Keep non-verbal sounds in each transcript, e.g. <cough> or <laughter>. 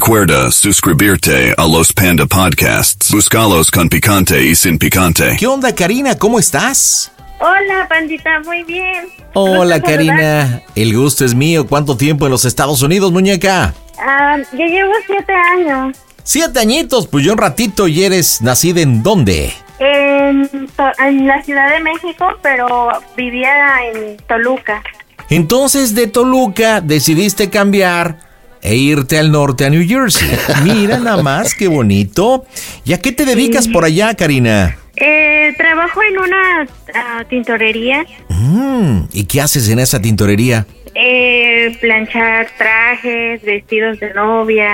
Recuerda suscribirte a los Panda Podcasts. Buscalos con picante y sin picante. ¿Qué onda, Karina? ¿Cómo estás? Hola, pandita, muy bien. Hola, Karina. El gusto es mío. ¿Cuánto tiempo en los Estados Unidos, muñeca? Ah, yo llevo siete años Siete añitos, pues yo un ratito y eres nacida en dónde? en la Ciudad de México, pero vivía en Toluca. Entonces de Toluca decidiste cambiar e irte al norte a New Jersey. Mira <laughs> nada más, qué bonito. ¿Y a qué te dedicas por allá, Karina? Eh, trabajo en una ah, tintorería, Mm, ¿Y qué haces en esa tintorería? eh, planchar trajes, vestidos de novia.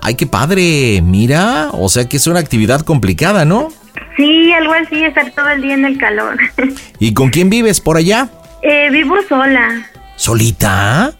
Ay, qué padre. Mira, o sea que es una actividad complicada, ¿no? Sí, algo así, estar todo el día en el calor. <laughs> ¿Y con quién vives por allá? eh, vivo sola. ¿Solita?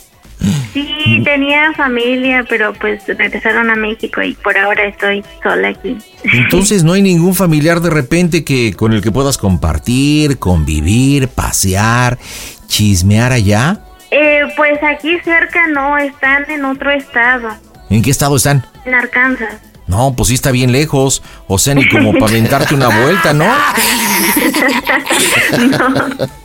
Sí, tenía familia, pero pues regresaron a México y por ahora estoy sola aquí. Entonces no hay ningún familiar de repente que con el que puedas compartir, convivir, pasear, chismear allá. Eh, pues aquí cerca no, están en otro estado, ¿En qué estado están? en Arkansas. No, pues sí está bien lejos. O sea, ni como para aventarte una vuelta, ¿no? <laughs>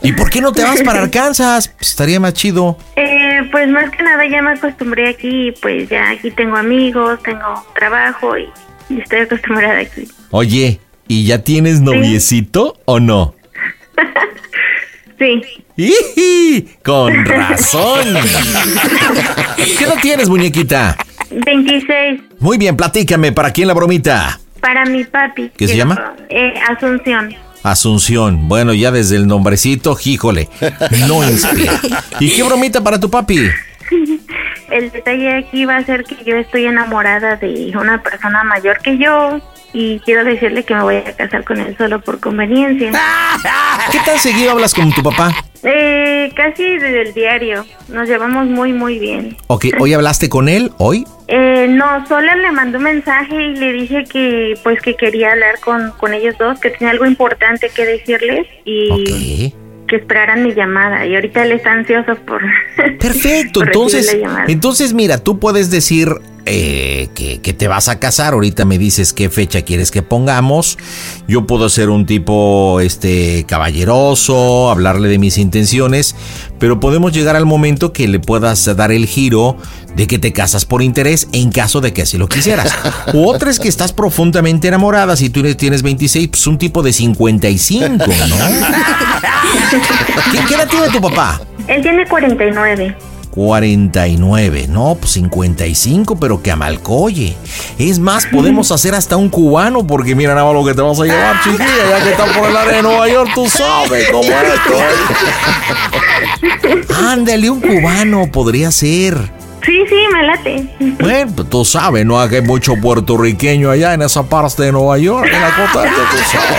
¿Y por qué no te vas para Arkansas? Pues estaría más chido. Eh, pues más que nada ya me acostumbré aquí, pues ya aquí tengo amigos, tengo trabajo y, y estoy acostumbrada aquí. Oye, ¿y ya tienes noviecito o no? <laughs> Sí. Con razón. ¿Qué no tienes, muñequita? 26 Muy bien, platícame, ¿para quién la bromita? para mi papi. ¿Qué se llama? Eh, Asunción. Asunción. Bueno, ya desde el nombrecito, jíjole. No <laughs> inspira. ¿Y qué bromita para tu papi? <laughs> El detalle aquí va a ser que yo estoy enamorada de una persona mayor que yo y quiero decirle que me voy a casar con él solo por conveniencia. ¿Qué tan seguido hablas con tu papá? Eh, casi desde el diario. Nos llevamos muy, muy bien. Ok, ¿hoy hablaste con él? ¿Hoy? Eh, no, solo le mandé un mensaje y le dije que pues que quería hablar con, con ellos dos, que tenía algo importante que decirles y que esperaran mi llamada. Y ahorita él está ansioso por... Perfecto, <laughs> por entonces, entonces mira, tú puedes decir eh, que, que te vas a casar, ahorita me dices qué fecha quieres que pongamos, yo puedo ser un tipo este caballeroso, hablarle de mis intenciones, pero podemos llegar al momento que le puedas dar el giro de que te casas por interés en caso de que así lo quisieras. <laughs> U otra es que estás profundamente enamorada, si tú tienes 26, pues un tipo de 55, ¿no? <laughs> ¿Qué, qué edad tiene tu papá? Él tiene 49. 49, no, pues 55, pero que amalcoye. Es más, podemos <laughs> hacer hasta un cubano, porque mira nada más lo que te vas a llevar, chiquilla, ya que estás por el área de Nueva York, tú <laughs> sabes cómo es esto. <laughs> Ándale, un cubano podría ser. Sí, sí, me late. Bueno, pues tú sabes, ¿no? Que hay mucho puertorriqueño allá en esa parte de Nueva York, en la costa tú sabes.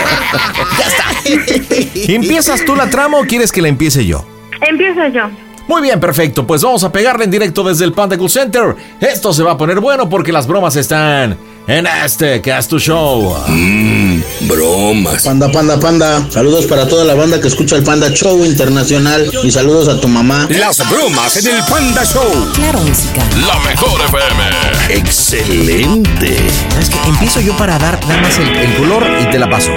Ya está. ¿Empiezas tú la trama o quieres que la empiece yo? Empiezo yo. Muy bien, perfecto. Pues vamos a pegarle en directo desde el Panda Cool Center. Esto se va a poner bueno porque las bromas están en este que es tu show. Bromas. Panda, panda, panda. Saludos para toda la banda que escucha el Panda Show Internacional y saludos a tu mamá. Las bromas en el Panda Show. Claro, música. La mejor FM. Excelente. Es que empiezo yo para dar nada más el, el color y te la paso.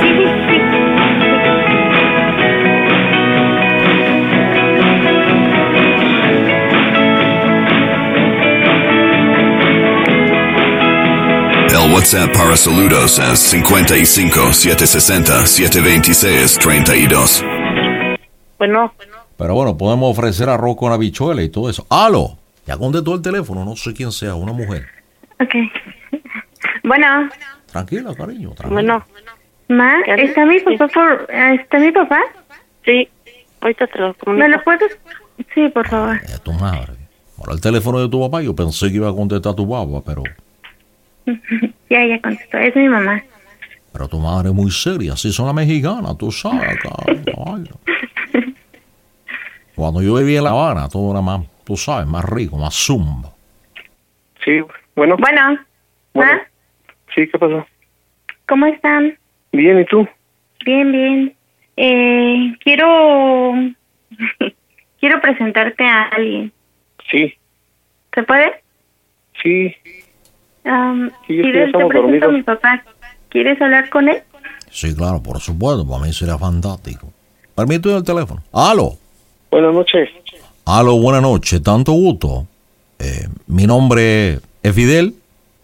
WhatsApp para saludos a 55 760 726 32. Bueno, Pero bueno, podemos ofrecer arroz con habichuela y todo eso. ¡Halo! Ya contestó el teléfono, no sé quién sea, una mujer. Ok. Bueno, Tranquila, cariño, tranquila. bueno, ma. ¿está mi papá por... ¿Está mi papá? sí. Ahorita te lo ¿Me comunico. lo puedes...? Sí, por favor. Es tu madre. Ahora el teléfono de tu papá, yo pensé que iba a contestar tu papá, pero, <laughs> Ya, ya contestó. Es mi mamá. pero tu madre es muy seria, así son las mexicanas, tú sabes, cabrón. <laughs> Cuando yo vivía en La Habana, todo era más, tú sabes, más rico, más zumba. Sí, bueno, Bueno, Bueno. ¿ma? sí, ¿qué pasó? ¿Cómo están? Bien, ¿y tú? Bien, bien. Eh, quiero... <laughs> quiero presentarte a alguien. Sí, ¿Se puede? sí, Um, Sí, ¿quieres- te a mi papá. ¿Quieres hablar con él? Sí, claro, por supuesto, para mí sería fantástico. Permíteme el teléfono. ¡Halo! buenas noches. Aló, buenas noches, tanto gusto. Eh, mi nombre es Fidel,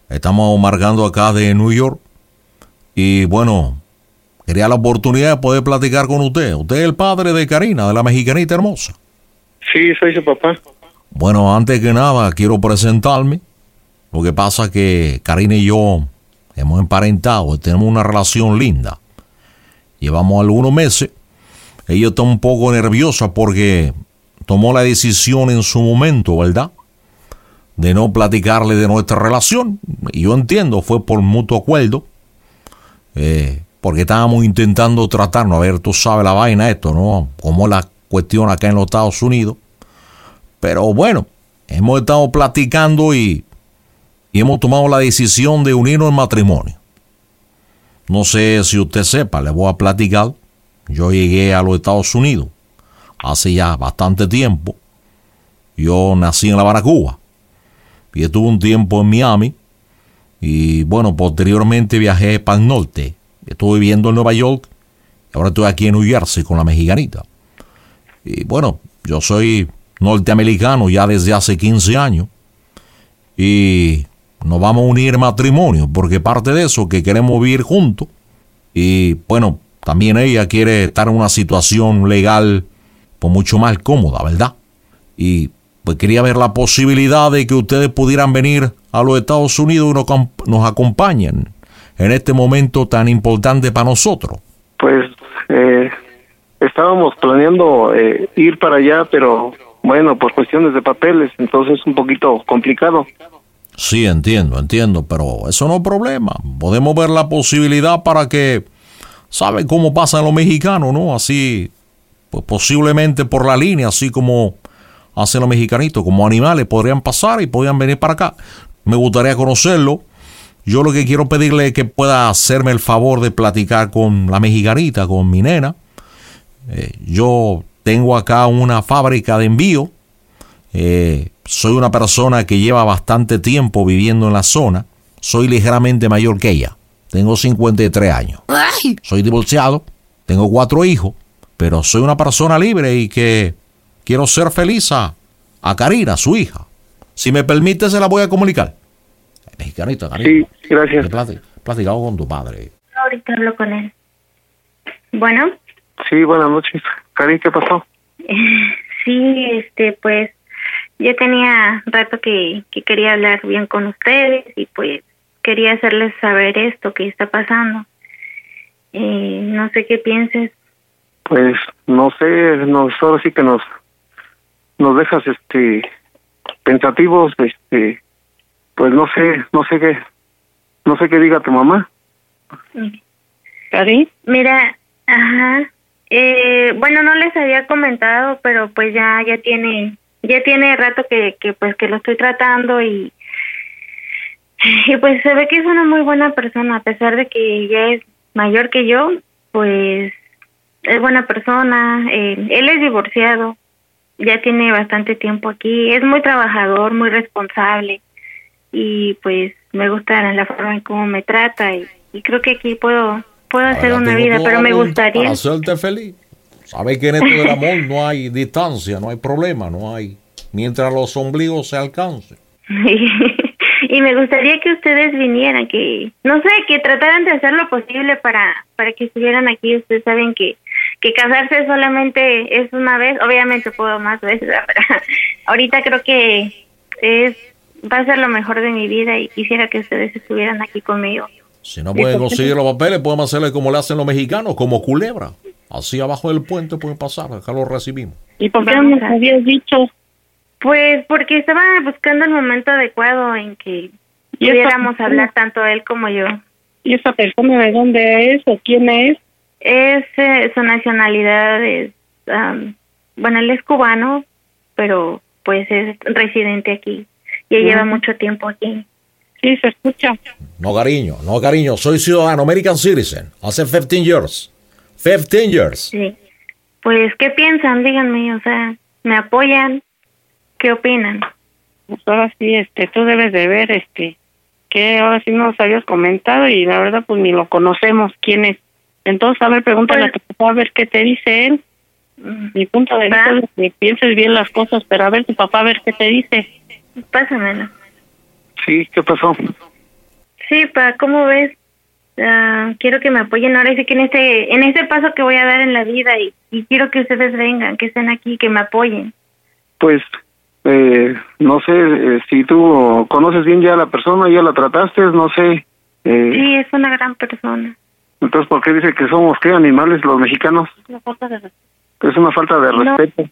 estamos marcando acá de New York y bueno, quería la oportunidad de poder platicar con usted. Usted es el padre de Karina, de la mexicanita hermosa. Sí, soy su papá. Bueno, antes que nada quiero presentarme. Lo que pasa es que Karina y yo hemos emparentado, tenemos una relación linda. Llevamos algunos meses. Ella está un poco nerviosa porque tomó la decisión en su momento, ¿verdad? De no platicarle de nuestra relación. Y yo entiendo, fue por mutuo acuerdo. eh, porque estábamos intentando tratarnos. A ver, tú sabes la vaina esto, ¿no? Como la cuestión acá en los Estados Unidos. Pero bueno, hemos estado platicando y, y hemos tomado la decisión de unirnos en matrimonio. No sé si usted sepa, le voy a platicar. Yo llegué a los Estados Unidos hace ya bastante tiempo. Yo nací en La Habana, Cuba. Y estuve un tiempo en Miami. Y bueno, posteriormente viajé para el norte. Estuve viviendo en Nueva York. Ahora estoy aquí en New Jersey con la mexicanita. Y bueno, yo soy norteamericano ya desde hace 15 años. Y nos vamos a unir matrimonio, porque parte de eso que queremos vivir juntos. Y bueno, también ella quiere estar en una situación legal pues mucho más cómoda, ¿verdad? Y pues quería ver la posibilidad de que ustedes pudieran venir a los Estados Unidos y nos acompañen en este momento tan importante para nosotros. Pues eh, estábamos planeando eh, ir para allá, pero bueno, por cuestiones de papeles, entonces es un poquito complicado. Sí, entiendo, entiendo, pero eso no es problema. Podemos ver la posibilidad para que, ¿saben cómo pasan los mexicanos, no? Así, pues posiblemente por la línea, así como hacen los mexicanitos, como animales, podrían pasar y podrían venir para acá. Me gustaría conocerlo. Yo lo que quiero pedirle es que pueda hacerme el favor de platicar con la mexicanita, con mi nena. Eh, yo tengo acá una fábrica de envío. Eh, soy una persona que lleva bastante tiempo viviendo en la zona. Soy ligeramente mayor que ella. Tengo 53 años. Soy divorciado. Tengo cuatro hijos. Pero soy una persona libre y que quiero ser feliz a, a Karina, su hija. Si me permite, se la voy a comunicar. Mexicanita, Karina. Sí, gracias. He plati- platicado con tu padre. Ahorita hablo con él. Bueno, Sí, buenas noches. Cari, ¿qué pasó? <laughs> sí, este, pues yo tenía rato que, que quería hablar bien con ustedes y pues quería hacerles saber esto que está pasando. Eh, no sé qué pienses. Pues no sé, nos, ahora sí que nos nos dejas este pensativos, este pues no sé, no sé qué no sé qué diga tu mamá. ¿Cari? Mira, ajá. Eh, bueno, no les había comentado, pero pues ya ya tiene ya tiene rato que que pues que lo estoy tratando y y pues se ve que es una muy buena persona a pesar de que ya es mayor que yo, pues es buena persona. Eh, él es divorciado, ya tiene bastante tiempo aquí, es muy trabajador, muy responsable y pues me gusta la forma en cómo me trata y, y creo que aquí puedo puedo hacer Ahora una vida, pero me gustaría. Para feliz. Sabes que en esto del amor no hay distancia, no hay problema, no hay. Mientras los ombligos se alcancen. <laughs> y me gustaría que ustedes vinieran, que no sé, que trataran de hacer lo posible para para que estuvieran aquí. Ustedes saben que que casarse solamente es una vez, obviamente puedo más veces, pero <laughs> ahorita creo que es va a ser lo mejor de mi vida y quisiera que ustedes estuvieran aquí conmigo. Si no pueden conseguir los papeles, podemos hacerle como le hacen los mexicanos, como culebra. Así abajo del puente pueden pasar, acá lo recibimos. ¿Y por qué no nos habías dicho? Pues porque estaba buscando el momento adecuado en que ¿Y esa pudiéramos hablar tanto él como yo. ¿Y esa persona de dónde es o quién es? Es eh, su nacionalidad es, am, bueno, él es cubano, pero pues es residente aquí. Ya lleva mucho tiempo aquí. Sí, se escucha. No, cariño, no, cariño. Soy ciudadano, American citizen. Hace 15 years. 15 years. Sí. Pues, ¿qué piensan? Díganme, o sea, ¿me apoyan? ¿Qué opinan? Pues ahora sí, este, tú debes de ver, este, que ahora sí nos habías comentado y la verdad pues ni lo conocemos quién es. Entonces, a ver, pregúntale a tu papá a ver qué te dice él. Mm, Mi punto de vista es que pienses bien las cosas, pero a ver tu papá a ver qué te dice. Pásamelo. Sí, ¿qué pasó? Sí, pa, ¿cómo ves? Ah, quiero que me apoyen ahora sí que en este en este paso que voy a dar en la vida y, y quiero que ustedes vengan, que estén aquí, que me apoyen. Pues, eh, no sé eh, si tú conoces bien ya a la persona, ya la trataste, no sé. Eh, Sí, es una gran persona. Entonces, ¿por qué dice que somos, qué, animales los mexicanos? Es una falta de No. respeto.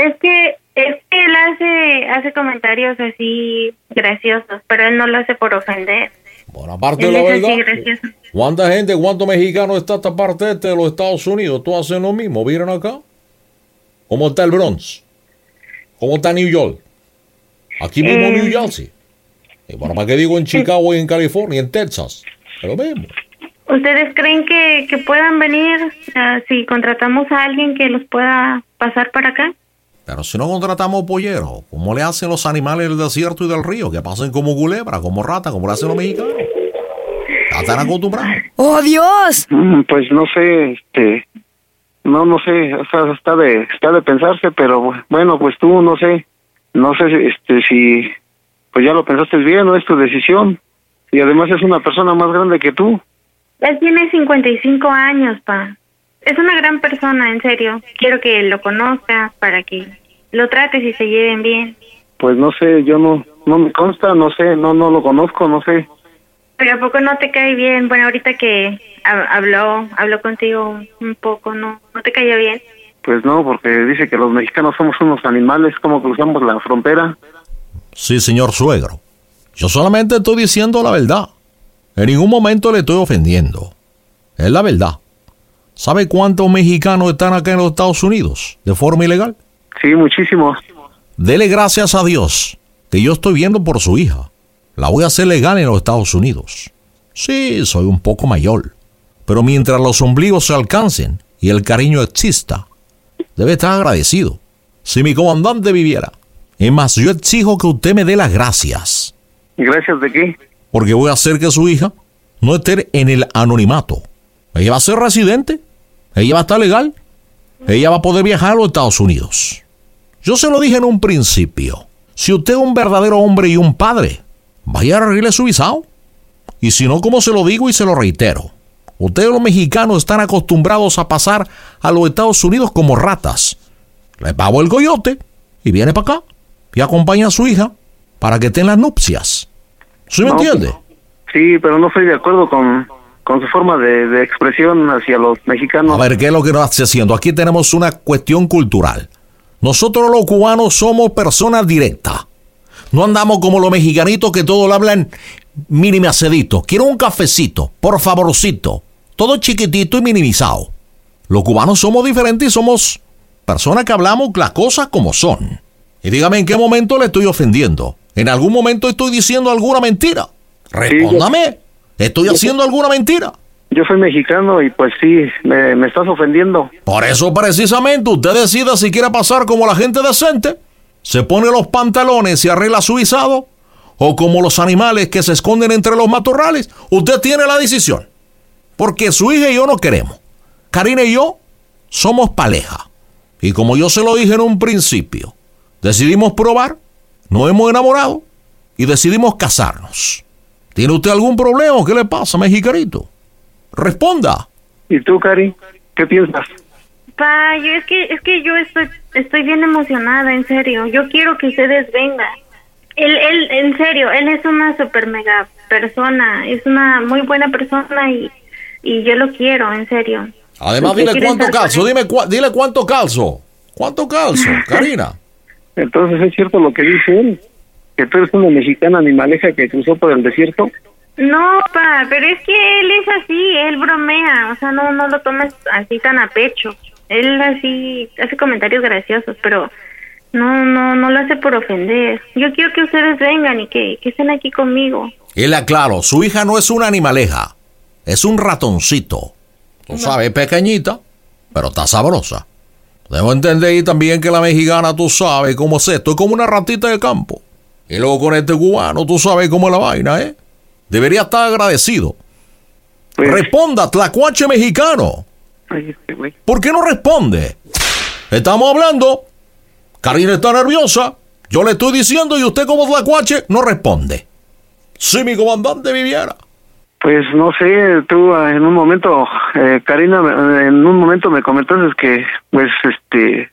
Es que es que él hace hace comentarios así graciosos, pero él no lo hace por ofender. Bueno, aparte de la verdad. ¿cuánta gente, cuántos mexicanos está esta parte este de los Estados Unidos? ¿Tú hacen lo mismo? ¿Vienen acá? ¿Cómo está el Bronx? ¿Cómo está New York? Aquí mismo Eh. New Jersey. Y bueno, ¿para qué digo en Chicago y en California, en Texas? Es lo mismo. ¿Ustedes creen que, que puedan venir ah, si contratamos a alguien que los pueda pasar para acá? Pero si no contratamos polleros, ¿cómo le hacen los animales del desierto y del río? Que pasen como culebra, como rata, como le hacen los mexicanos. Ya están acostumbrados. ¡Oh, Dios! Mm, Pues no sé, este, no, no sé, o sea, está de, está de pensarse, pero bueno, pues tú, no sé, no sé, este, si, pues ya lo pensaste bien, no es tu decisión, y además es una persona más grande que tú, Él tiene 55 años, pa. Es una gran persona, en serio. Quiero que lo conozcas para que lo trates y se lleven bien. pues no sé, yo no, no me consta, no sé, no, no lo conozco, no sé, Pero ¿a poco no te cae bien? Bueno, ahorita que ha- habló, habló contigo un poco, ¿no? ¿No te cayó bien? pues no, porque dice que los mexicanos somos unos animales, como cruzamos la frontera, Sí, señor suegro. Yo solamente estoy diciendo la verdad. En ningún momento le estoy ofendiendo. Es la verdad. ¿Sabe cuántos mexicanos están acá en los Estados Unidos de forma ilegal? Sí, muchísimo, Dele gracias a Dios que yo estoy viendo por su hija. La voy a hacer legal en los Estados Unidos. Sí, soy un poco mayor. Pero mientras los ombligos se alcancen y el cariño exista, debe estar agradecido. Si mi comandante viviera. Es más, yo exijo que usted me dé las gracias. gracias de qué, Porque voy a hacer que su hija no esté en el anonimato. Ella va a ser residente. Ella va a estar legal. Ella va a poder viajar a los Estados Unidos. Yo se lo dije en un principio. Si usted es un verdadero hombre y un padre, vaya a arregle su visado. Y si no, como se lo digo y se lo reitero. Ustedes los mexicanos están acostumbrados a pasar a los Estados Unidos como ratas. Le pago el coyote y viene para acá y acompaña a su hija para que estén las nupcias. ¿Sí me No, entiende? sí, pero no estoy de acuerdo con, con su forma de, de expresión hacia los mexicanos. A ver, ¿qué es lo que nos hace haciendo? Aquí tenemos una cuestión cultural. Nosotros los cubanos somos personas directas. No andamos como los mexicanitos que todo lo hablan mínimo acedito. Quiero un cafecito, por favorcito. Todo chiquitito y minimizado. Los cubanos somos diferentes y somos personas que hablamos las cosas como son. Y dígame en qué momento le estoy ofendiendo. ¿En algún momento estoy diciendo alguna mentira? Respóndame. ¿Estoy haciendo alguna mentira? Yo soy mexicano y pues sí, me, me estás ofendiendo. Por eso precisamente usted decida si quiere pasar como la gente decente, se pone los pantalones y arregla su visado, o como los animales que se esconden entre los matorrales. Usted tiene la decisión. Porque su hija y yo no queremos. Karina y yo somos pareja. Y como yo se lo dije en un principio, decidimos probar, nos hemos enamorado y decidimos casarnos. ¿Tiene usted algún problema? ¿Qué le pasa, mexicanito? Responda. ¿Y tú, Cari? ¿Qué piensas? Pa, yo es que es que yo estoy estoy bien emocionada, en serio. Yo quiero que ustedes vengan. Él, él, en serio, él es una super mega persona, es una muy buena persona y, y yo lo quiero, en serio. Además, dile cuánto calzo, dime cua- dile cuánto calzo. ¿Cuánto calzo, <laughs> Karina? Entonces es cierto lo que dice él, que tú eres una mexicana animaleja que cruzó por el desierto. No, pa, pero es que él es así, él bromea, o sea, no no lo tomas así tan a pecho. Él así hace comentarios graciosos, pero no no no lo hace por ofender. Yo quiero que ustedes vengan y que, que estén aquí conmigo. Y le aclaro, su hija no es una animaleja, es un ratoncito. Tú sabes, pequeñita, pero está sabrosa. Debo entender también que la mexicana, tú sabes cómo es esto, es como una ratita de campo. Y luego con este cubano, tú sabes cómo es la vaina, ¿eh? Debería estar agradecido. Responda, tlacuache mexicano. este. ¿Por qué no responde? Estamos hablando. Karina está nerviosa. Yo le estoy diciendo y usted como tlacuache no responde. Si mi comandante viviera. Pues no sé, tú ah, en un momento, eh, Karina, me- en un momento me comentaste que, pues, este,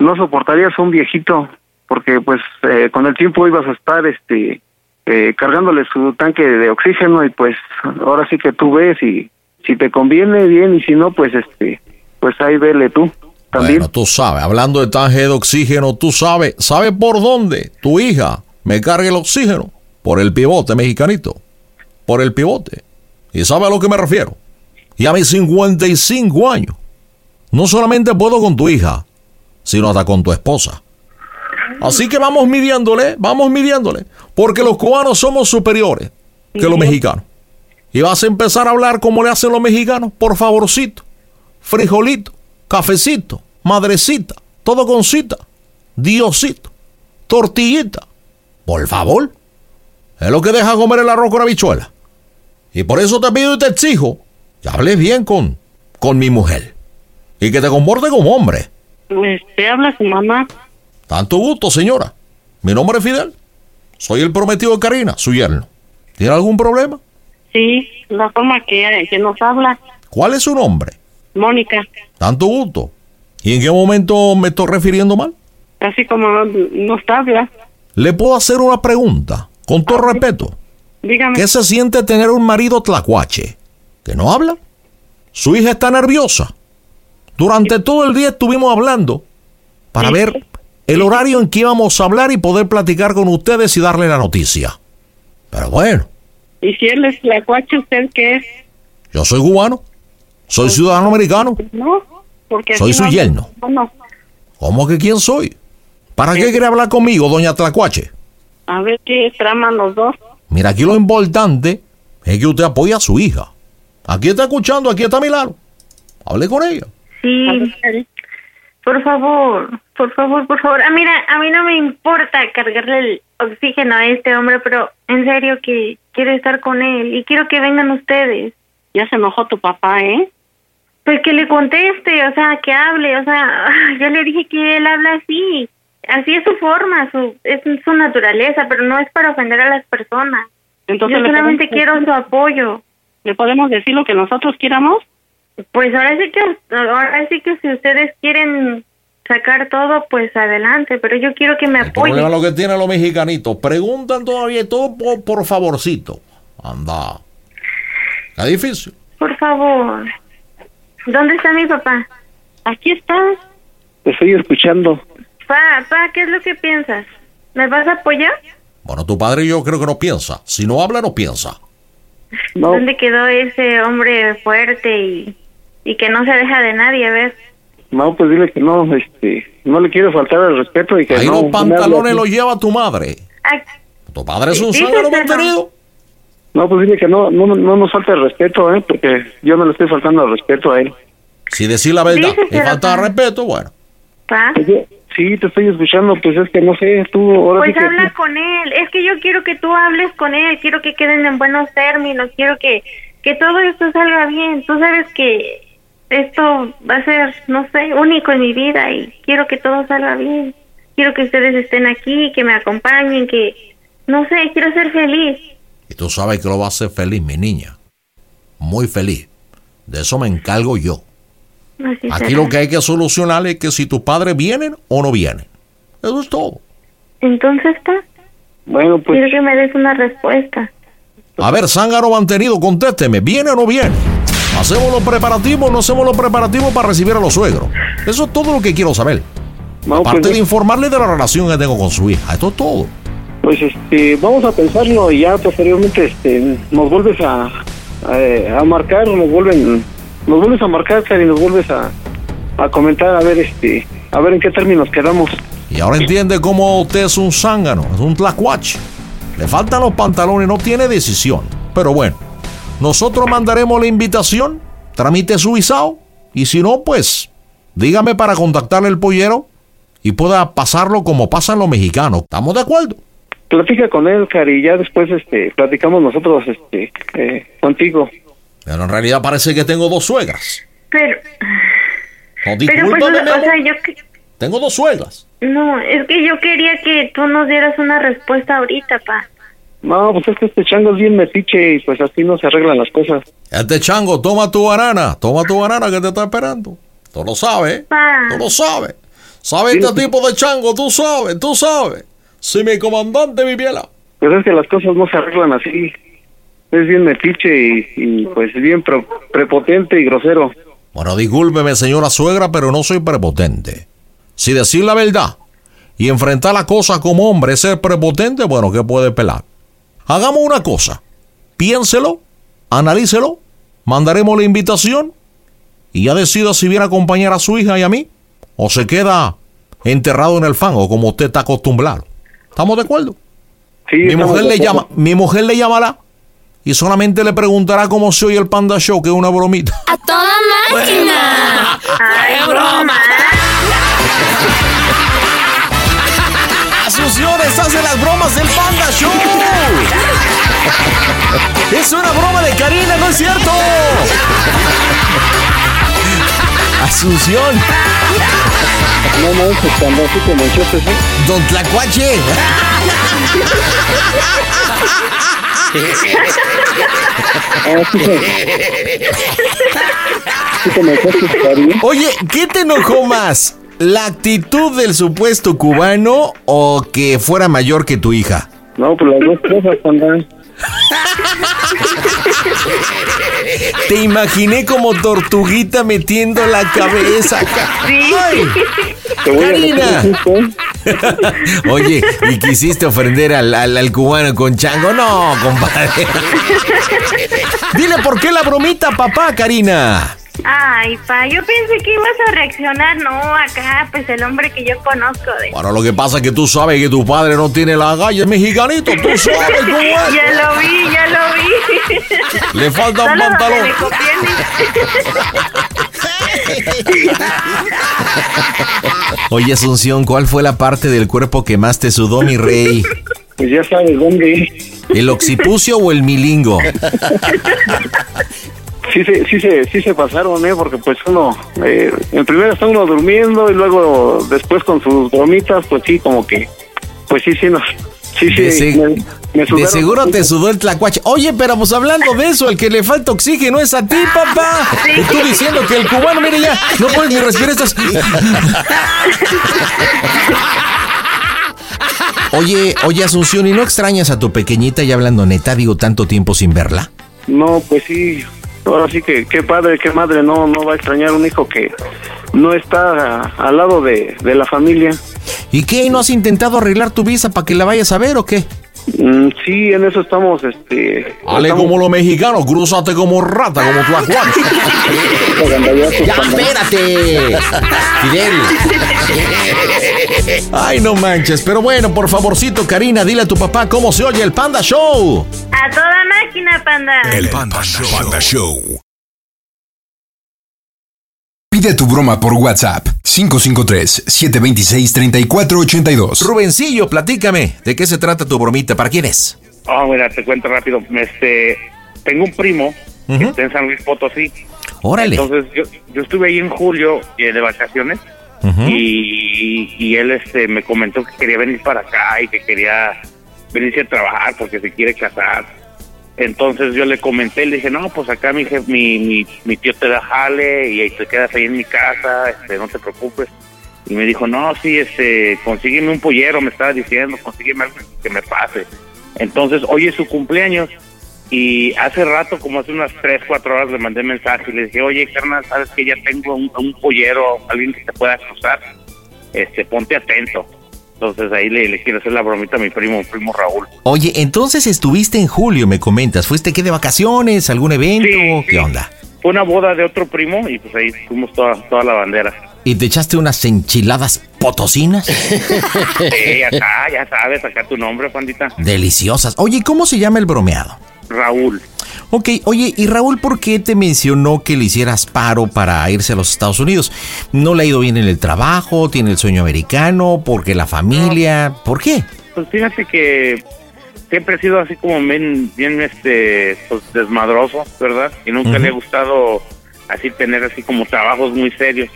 no soportarías a un viejito, porque, pues, eh, con el tiempo ibas a estar, este, eh, cargándole su tanque de oxígeno y, pues, ahora sí que tú ves y si te conviene bien y si no, pues, este, pues ahí vele tú también. Bueno, tú sabes, hablando de tanque de oxígeno, tú sabes, ¿sabes por dónde tu hija me carga el oxígeno? Por el pivote, mexicanito. Por el pivote. ¿Y sabe a lo que me refiero? Y a mis 55 años. No solamente puedo con tu hija, sino hasta con tu esposa. Así que vamos midiéndole, vamos midiéndole. Porque los cubanos somos superiores que los mexicanos. Y vas a empezar a hablar como le hacen los mexicanos, por favorcito. Frijolito, cafecito, madrecita, todo con cita, diosito, tortillita. Por favor. Es lo que deja comer el arroz con habichuela. Y por eso te pido y te exijo que hables bien con, con mi mujer. Y que te comporte como hombre. Este, habla su mamá. Tanto gusto, señora. Mi nombre es Fidel. Soy el prometido de Karina, su yerno. ¿Tiene algún problema? Sí, la forma que, que nos habla. ¿Cuál es su nombre? Mónica, Tanto gusto. ¿Y en qué momento me estoy refiriendo mal? así como nos habla. Le puedo hacer una pregunta, con todo respeto. Dígame. ¿Qué se siente tener un marido tlacuache? ¿Que no habla? Su hija está nerviosa. Durante todo el día estuvimos hablando para Sí. ver el horario en que íbamos a hablar y poder platicar con ustedes y darle la noticia. Pero bueno, ¿Y si él es tlacuache, usted qué es? yo soy cubano, soy ciudadano americano. No, porque Soy su no- yerno. No, no. ¿Cómo que quién soy? ¿Para qué quiere hablar conmigo, doña Tlacuache? A ver qué traman los dos. Mira, aquí lo importante es que usted apoya a su hija. Aquí está escuchando, aquí está a mi lado. Hable con ella. Sí, por favor, por favor, por favor. Ah, mira, a mí no me importa cargarle el oxígeno a este hombre, pero en serio que quiero estar con él y quiero que vengan ustedes. Ya se enojó tu papá, ¿eh? Pues que le conteste, o sea, que hable, o sea, <laughs> ya le dije que él habla así. Así es su forma, su, es su naturaleza, pero no es para ofender a las personas. Entonces Yo solamente quiero su apoyo. ¿Le podemos decir lo que nosotros quieramos? Pues ahora sí que, ahora sí que si ustedes quieren sacar todo, pues adelante, pero yo quiero que me El problema apoyen. es lo que tienen los mexicanitos. Preguntan todavía y todo por, por favorcito. Anda. Es difícil. Por favor. ¿Dónde está mi papá? Aquí está. Te estoy escuchando. Pa, pa, ¿qué es lo que piensas? ¿Me vas a apoyar? Bueno, tu padre yo creo que no piensa. Si no habla, no piensa. No, ¿Dónde quedó ese hombre fuerte y, y que no se deja de nadie? A ver. No, pues dile que no, este, no le quiero faltar el respeto y que Ahí no. los pantalones los lleva tu madre. Ay, Tu padre es un eso. mantenido. No, pues dile que no, no, no nos falta el respeto, ¿eh? Porque yo no le estoy faltando el respeto a él. Si decir la verdad y Díselo, falta respeto, bueno. pa. Pues sí, te estoy escuchando, pues es que no sé, tú ahora Pues sí que habla con él. Es que yo quiero que tú hables con él. Quiero que queden en buenos términos. Quiero que, que todo esto salga bien. Tú sabes que esto va a ser, no sé, único en mi vida y quiero que todo salga bien. Quiero que ustedes estén aquí, que me acompañen, que, No sé, quiero ser feliz. Y tú sabes que lo va a hacer feliz, mi niña. Muy feliz. De eso me encargo yo. Así Aquí será. lo que hay que solucionar es que si tus padres vienen o no vienen. Eso es todo. Entonces, está. Bueno, pues Quiero que me des una respuesta. A ver, zángaro mantenido, contésteme, ¿viene o no viene? ¿Hacemos los preparativos o no hacemos los preparativos para recibir a los suegros? Eso es todo lo que quiero saber. no, Aparte pues, de informarle de la relación que tengo con su hija. Esto es todo. pues, este, vamos a pensarlo y ya posteriormente este, nos vuelves a, a, a marcar, nos vuelven, nos vuelves a marcar, Cari, nos vuelves a, a comentar, a ver, este, a ver en qué términos quedamos. Y ahora entiende cómo usted es un zángano, es un tlacuache. Le faltan los pantalones, no tiene decisión. Pero bueno, nosotros mandaremos la invitación, tramite su visado, y si no, pues dígame para contactarle el pollero y pueda pasarlo como pasan los mexicanos. ¿Estamos de acuerdo? Platica con él, Cari, y ya después este, platicamos nosotros este, eh, contigo. Pero en realidad parece que tengo dos suegras. Pero, No, pero pues, o sea, yo... que- Tengo dos suegras. No, es que yo quería que tú nos dieras una respuesta ahorita, pa. No, pues es que este chango es bien metiche y pues así no se arreglan las cosas. Este chango, toma tu banana, toma tu banana que te está esperando. Tú lo sabes, ¿eh? Pa. Tú lo sabes. ¿Sabes este tipo de chango? Tú sabes, tú sabes. Si mi comandante viviera. Pues es que las cosas no se arreglan así. Es bien metiche y, y, pues bien pre- prepotente y grosero. Bueno, discúlpeme, señora suegra, pero no soy prepotente. Si decir la verdad y enfrentar la cosa como hombre es ser prepotente, bueno, ¿qué puede pelar? Hagamos una cosa. Piénselo, analícelo, mandaremos la invitación y ya decida si viene a acompañar a su hija y a mí o se queda enterrado en el fango como usted está acostumbrado. ¿Estamos de acuerdo? Sí, Mi mujer le llama, mi mujer le llamará y solamente le preguntará cómo se oye el Panda Show, que es una bromita. ¡A toda máquina! <laughs> Ay, broma. Asunciones hace las bromas del Panda Show. Es una broma de Karina, ¿no es cierto? Asunción, No, no, pues cuando así como chotes, ¿eh? Don Tlacuache. Ah. Oye, ¿qué te enojó más? ¿La actitud del supuesto cubano o que fuera mayor que tu hija? No, pues las dos cosas, panda. Te imaginé como tortuguita metiendo la cabeza. A Karina. <laughs> Oye, ¿y quisiste ofender al, al- al cubano con chango? No, compadre. <laughs> Dile por qué la bromita, papá, Karina. Ay, pa, yo pensé que ibas a reaccionar. No, acá, pues el hombre que yo conozco de... Bueno, lo que pasa es que tú sabes que tu padre no tiene la galla, es mexicanito, tú sabes cómo es. <laughs> Ya lo vi, ya lo vi. Le falta un pantalón. Oye, Asunción, ¿cuál fue la parte del cuerpo que más te sudó, mi rey? Pues ya sabes dónde. ¿El occipucio o el milingo? <laughs> Sí se, sí se, sí se pasaron, ¿eh? Porque pues uno, eh, en primero está uno durmiendo y luego después con sus bromitas, pues sí, como que, pues sí, sí, no. Sí, sí, De, se- me, me de seguro te sudó el tlacuache. Oye, pero pues hablando de eso, el que le falta oxígeno es a ti, papá. Y tú diciendo que el cubano, mire ya, no puedes ni respirar estas. <laughs> Oye, oye, Asunción, ¿y no extrañas a tu pequeñita y hablando neta, digo, tanto tiempo sin verla? No, pues sí. Ahora sí que qué padre, qué madre no no va a extrañar un hijo que no está al lado de, de la familia. ¿Y qué? ¿No has intentado arreglar tu visa para que la vayas a ver o qué? Mm, sí, en eso estamos, este. Ale estamos como los mexicanos, cruzate como rata, como tlacuache. ¡Ya, espérate! Fidel. Ay, no manches. Pero bueno, por favorcito, Karina, dile a tu papá cómo se oye el Panda Show. A toda máquina, panda. El Panda Show. Panda Show. Pide tu broma por WhatsApp 553-726-3482. Rubencillo, platícame. ¿De qué se trata tu bromita? ¿Para quién es? Ah, mira, te cuento rápido. Este, tengo un primo que está en San Luis Potosí. Órale. Entonces, yo, yo estuve ahí en julio eh, de vacaciones y, y él este me comentó que quería venir para acá y que quería venirse a trabajar porque se quiere casar. Entonces yo le comenté, le dije, no, pues acá mi, jef- mi, mi, mi tío te da jale y te quedas ahí en mi casa, este, no te preocupes. Y me dijo, no, sí, este, consígueme un pollero, me estaba diciendo, consígueme algo que me pase. Entonces, hoy es su cumpleaños y hace rato, como hace unas 3, 4 horas, le mandé mensaje y le dije, oye, carnal, sabes que ya tengo un, un pollero, alguien que te pueda cruzar, este, ponte atento. Entonces ahí le, le quiero hacer la bromita a mi primo, primo Raúl. Oye, entonces estuviste en julio, me comentas. ¿Fuiste qué de vacaciones? ¿Algún evento? ¿Qué onda? Fue una boda de otro primo y pues ahí fuimos toda, toda la bandera. ¿Y te echaste unas enchiladas potosinas? <laughs> Sí, ya está, ya sabes, acá tu nombre, pandita. Deliciosas. Oye, ¿y ¿cómo se llama el bromeado? Raúl. Ok, oye, ¿y Raúl por qué te mencionó que le hicieras paro para irse a los Estados Unidos? ¿No le ha ido bien en el trabajo? ¿Tiene el sueño americano? ¿Porque la familia? ¿Por qué? Pues fíjate que siempre he sido así como bien, bien este, pues desmadroso, ¿verdad? Y nunca le ha gustado así tener así como trabajos muy serios.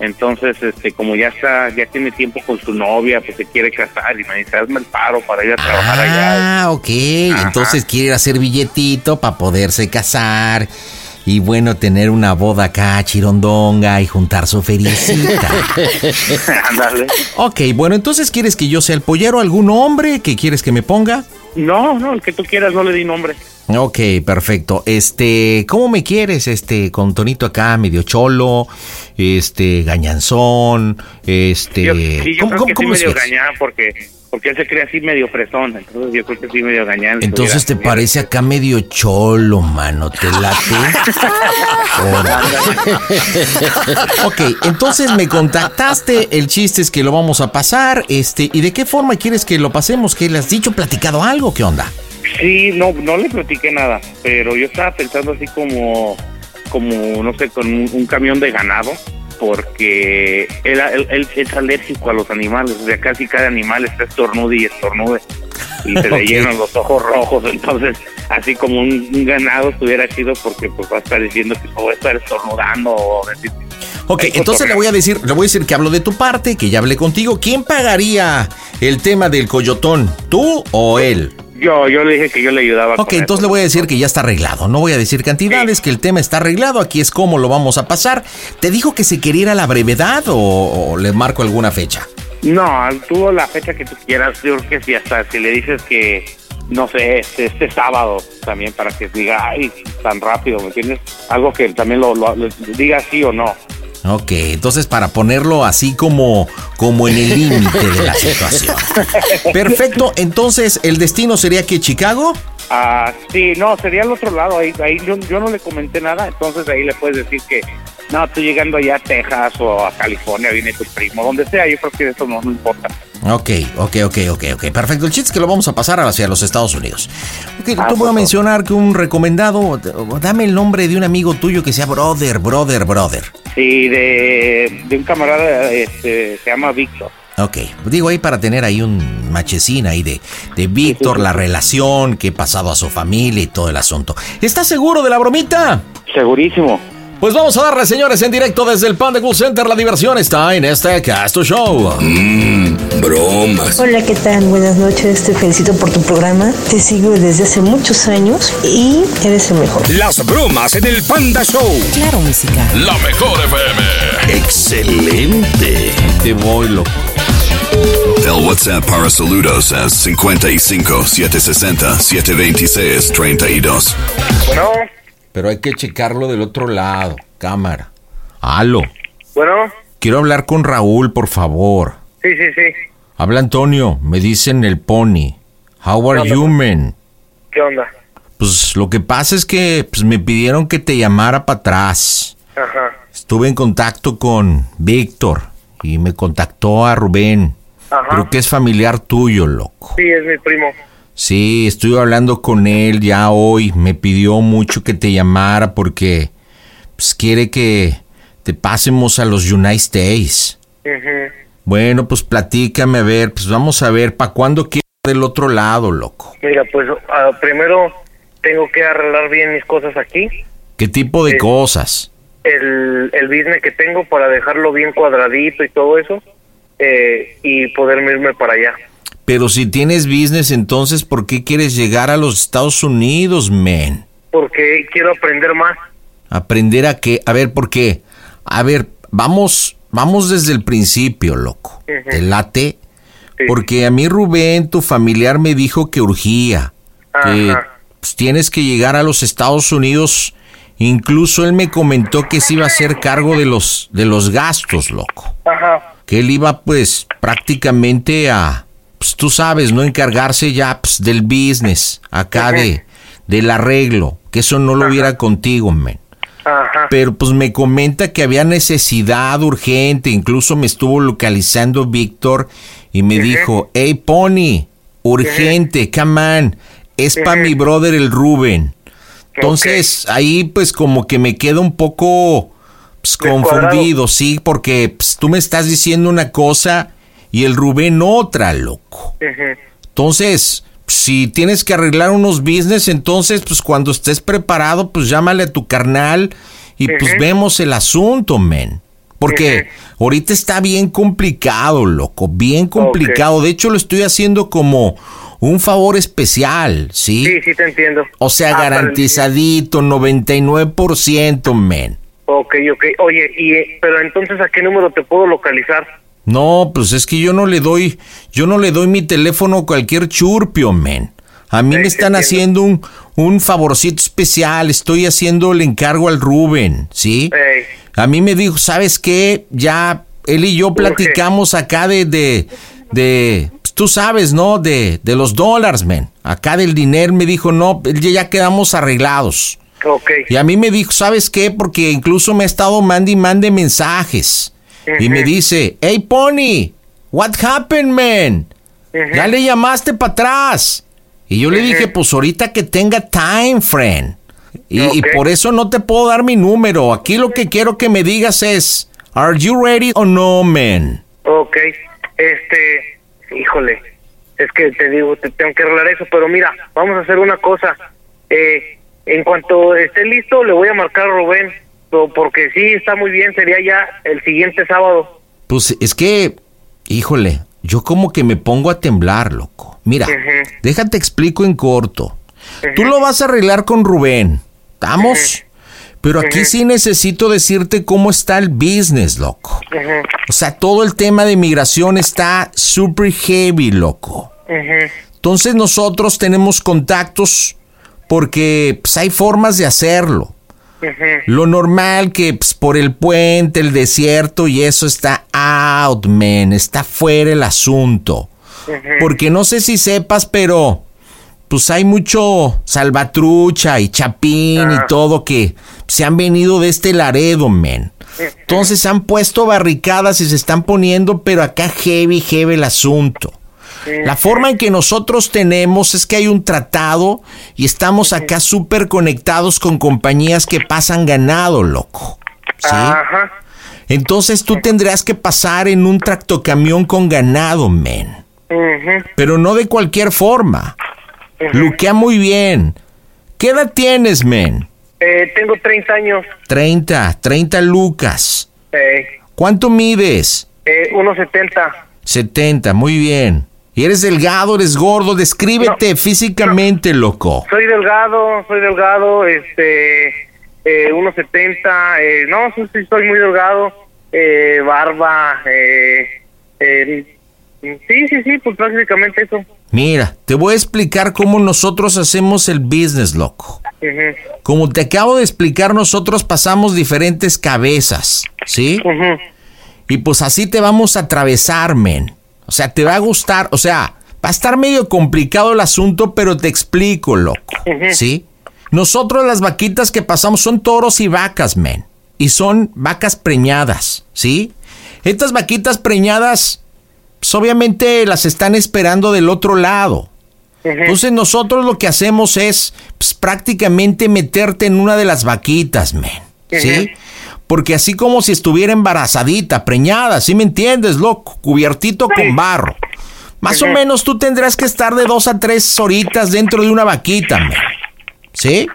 Entonces, este, como ya está, ya tiene tiempo con su novia, pues se quiere casar y me dice, hazme el paro para ir a trabajar allá. Ah, ok. Entonces quiere hacer billetito para poderse casar. Y bueno, tener una boda acá chirondonga y juntar su felicita. <laughs> Ándale. ok, bueno, entonces ¿quieres que yo sea el pollero? ¿Algún hombre que quieres que me ponga? No, no, el que tú quieras, no le di nombre. Ok, perfecto. Este, ¿cómo me quieres? Este, con tonito acá, medio cholo, este, gañanzón, este. Yo, sí, yo ¿cómo, creo que cómo- sí medio es? gañán porque porque él se cree así medio fresón, entonces yo creo que sí medio gañán. Entonces te parece acá medio cholo, mano, te late. <laughs> Ok, entonces me contactaste, el chiste es que lo vamos a pasar, este, ¿y de qué forma quieres que lo pasemos? ¿Qué le has dicho, platicado algo? ¿Qué onda? Sí, no, no le platiqué nada, pero yo estaba pensando así como, como no sé, con un, un camión de ganado, porque él, él- él es alérgico a los animales, o sea, casi cada animal está estornude y estornude, y se <laughs> le llenan los ojos rojos, entonces, así como un, un ganado estuviera chido, porque pues va a estar diciendo que voy a estar estornudando o decir... Ok, entonces le voy a decir, le voy a decir que hablo de tu parte, que ya hablé contigo. ¿Quién pagaría el tema del coyotón? ¿Tú o él? Yo, yo le dije que yo le ayudaba. Ok, con entonces eso. le voy a decir que ya está arreglado. No voy a decir cantidades, que el tema está arreglado. Aquí es cómo lo vamos a pasar. ¿Te dijo que se quería ir a la brevedad o, o le marco alguna fecha? No, tú la fecha que tú quieras, yo creo que sí, hasta si le dices que, no sé, este, este sábado también para que diga, ay, tan rápido, ¿me entiendes? Algo que también lo, lo- lo diga sí o no. Ok, entonces para ponerlo así como, como en el límite de la situación. <laughs> Perfecto, entonces el destino sería que Chicago. Ah, sí, no, sería al otro lado, ahí, ahí yo, yo no le comenté nada, entonces ahí le puedes decir que, no, tú llegando allá a Texas o a California, viene tu primo, donde sea, yo creo que eso no, no importa. Ok, ok, ok, ok, ok. Perfecto. El chiste es que lo vamos a pasar hacia los Estados Unidos. Ok, Ah, te voy a pues, mencionar que un recomendado, dame el nombre de un amigo tuyo que sea brother, brother, brother. Sí, de, de un camarada, este, se llama Víctor. Ok, digo ahí para tener ahí un machecín ahí de, de Víctor, la relación, que he pasado a su familia y todo el asunto. ¿Estás seguro de la bromita? Segurísimo. Pues vamos a darle, señores, en directo desde el Panda Cool Center. La diversión está en este Casto Show. bromas. Hola, ¿qué tal? Buenas noches, te felicito por tu programa. Te sigo desde hace muchos años y eres el mejor. Las bromas en el Panda Show. Claro, música. La mejor FM. Excelente. Te voy, loco. El WhatsApp para saludos es 55 760 726 32. Bueno, Pero hay que checarlo del otro lado. Cámara. Aló. bueno, Quiero hablar con Raúl, por favor. sí, sí, sí. Habla Antonio. Me dicen el pony. How are you, man? ¿Qué onda? Pues lo que pasa es que pues, me pidieron que te llamara para atrás. Ajá. Estuve en contacto con Víctor y me contactó a Rubén. Ajá. Creo que es familiar tuyo, loco. Sí, es mi primo. Sí, estuve hablando con él ya hoy. Me pidió mucho que te llamara porque pues, quiere que te pasemos a los United States. Bueno, pues platícame a ver, pues vamos a ver, ¿para cuándo quieres del otro lado, loco? Mira, pues primero tengo que arreglar bien mis cosas aquí. ¿Qué tipo de Sí. cosas? El, el business que tengo para dejarlo bien cuadradito y todo eso. eh, y poderme irme para allá. Pero si tienes business, entonces, ¿por qué quieres llegar a los Estados Unidos, men? Porque quiero aprender más. ¿Aprender a qué? A ver, ¿por qué? A ver, vamos, vamos desde el principio, loco. ¿Te late? Porque a mí Rubén, tu familiar, me dijo que urgía. Que pues, tienes que llegar a los Estados Unidos. Incluso él me comentó que se iba a hacer cargo de los, de los gastos, loco. Ajá. Que él iba, pues, prácticamente a, pues tú sabes, no encargarse ya pues, del business, acá de, del arreglo. Que eso no lo hubiera contigo, men. Ajá. Pero pues me comenta que había necesidad urgente, incluso me estuvo localizando Víctor y me dijo, hey Pony, urgente, come on, es para mi brother el Rubén. Entonces ahí pues como que me quedo un poco pues, confundido, sí, porque pues, tú me estás diciendo una cosa y el Rubén otra, loco. Entonces, si tienes que arreglar unos business, entonces, pues cuando estés preparado, pues llámale a tu carnal y pues vemos el asunto, men. Porque ahorita está bien complicado, loco, bien complicado. De hecho, lo estoy haciendo como un favor especial, ¿sí? Sí, sí te entiendo. O sea, Ah, garantizadito, 99%, men. Ok, ok. Oye, y, eh, pero entonces, ¿a qué número te puedo localizar? No, pues es que yo no le doy, yo no le doy mi teléfono a cualquier churpio, men. A mí me están haciendo un, un favorcito especial, estoy haciendo el encargo al Rubén, ¿sí? A mí me dijo, ¿sabes qué? Ya él y yo platicamos acá de, de, de, pues, tú sabes, ¿no? De, de los dólares, men. Acá del dinero me dijo, no, ya ya quedamos arreglados. Ok. Y a mí me dijo, ¿sabes qué? Porque incluso me ha estado mande y mande mensajes. Y me dice, hey Pony, what happened, man? Ya le llamaste para atrás. Y yo le dije, pues ahorita que tenga time, friend. Y, y por eso no te puedo dar mi número. Aquí lo que quiero que me digas es, ¿Are you ready o no, man? Ok. Este, híjole, es que te digo, te tengo que arreglar eso, pero mira, vamos a hacer una cosa. Eh, en cuanto esté listo, le voy a marcar a Rubén, porque sí, está muy bien, sería ya el siguiente sábado. Pues es que, híjole, yo como que me pongo a temblar, loco. Mira, déjate explico en corto. Tú lo vas a arreglar con Rubén, ¿estamos? Pero aquí sí necesito decirte cómo está el business, loco. O sea, todo el tema de migración está super heavy, loco. Entonces nosotros tenemos contactos porque pues, hay formas de hacerlo. Lo normal que pues, por el puente, el desierto y eso está out, man. Está fuera el asunto. Porque no sé si sepas, pero pues hay mucho salvatrucha y chapín y todo que se han venido de este Laredo, man. Entonces han puesto barricadas y se están poniendo, pero acá heavy, heavy el asunto. La forma en que nosotros tenemos es que hay un tratado y estamos acá súper conectados con compañías que pasan ganado, loco. ¿Sí? Ajá. Entonces tú tendrás que pasar en un tractocamión con ganado, men. Pero no de cualquier forma. Luquea muy bien. ¿Qué edad tienes, men? Eh, tengo 30 años. 30, 30 lucas. Eh, ¿Cuánto mides? eh, 1.70. 70, muy bien. ¿Y eres delgado, eres gordo? Descríbete físicamente, loco. Soy delgado, soy delgado, este, eh, 1.70, eh, no, sí, sí, soy muy delgado, eh, barba, eh, sí, sí, sí, pues prácticamente eso. Mira, te voy a explicar cómo nosotros hacemos el business, loco. Como te acabo de explicar, nosotros pasamos diferentes cabezas, ¿sí? Y pues así te vamos a atravesar, men. O sea, te va a gustar, o sea, va a estar medio complicado el asunto, pero te explico, loco, ¿sí? Nosotros las vaquitas que pasamos son toros y vacas, men. Y son vacas preñadas, ¿sí? Estas vaquitas preñadas, pues obviamente las están esperando del otro lado. Entonces nosotros lo que hacemos es pues, prácticamente meterte en una de las vaquitas, men. ¿Sí? Porque así como si estuviera embarazadita, preñada, ¿sí me entiendes, loco? Cubiertito con barro. Más o menos tú tendrás que estar de dos a tres horitas dentro de una vaquita. ¿Sí?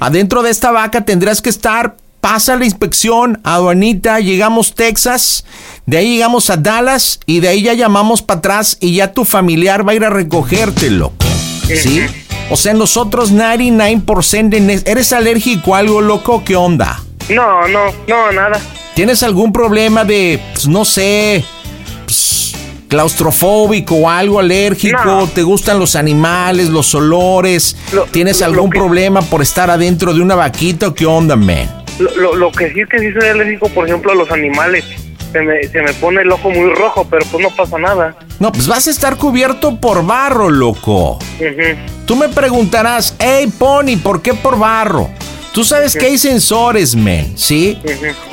Adentro de esta vaca tendrás que estar, pasa la inspección, aduanita, llegamos Texas, De ahí llegamos a Dallas y de ahí ya llamamos para atrás y ya tu familiar va a ir a recogerte, loco. ¿Sí? O sea, nosotros 99% de ¿Eres alérgico a algo, loco? ¿Qué onda? No, no, no, nada. ¿Tienes algún problema de, pues, no sé, pues, claustrofóbico o algo alérgico? No. ¿Te gustan los animales, los olores? Lo- ¿Tienes lo- lo algún que- problema por estar adentro de una vaquita o qué onda, man? Lo, lo, lo que sí es que sí soy alérgico, por ejemplo, a los animales. Se me, se me pone el ojo muy rojo, pero pues no pasa nada. No, pues vas a estar cubierto por barro, loco. Tú me preguntarás, hey, Pony, ¿por qué por barro? Tú sabes que hay sensores, men, ¿sí?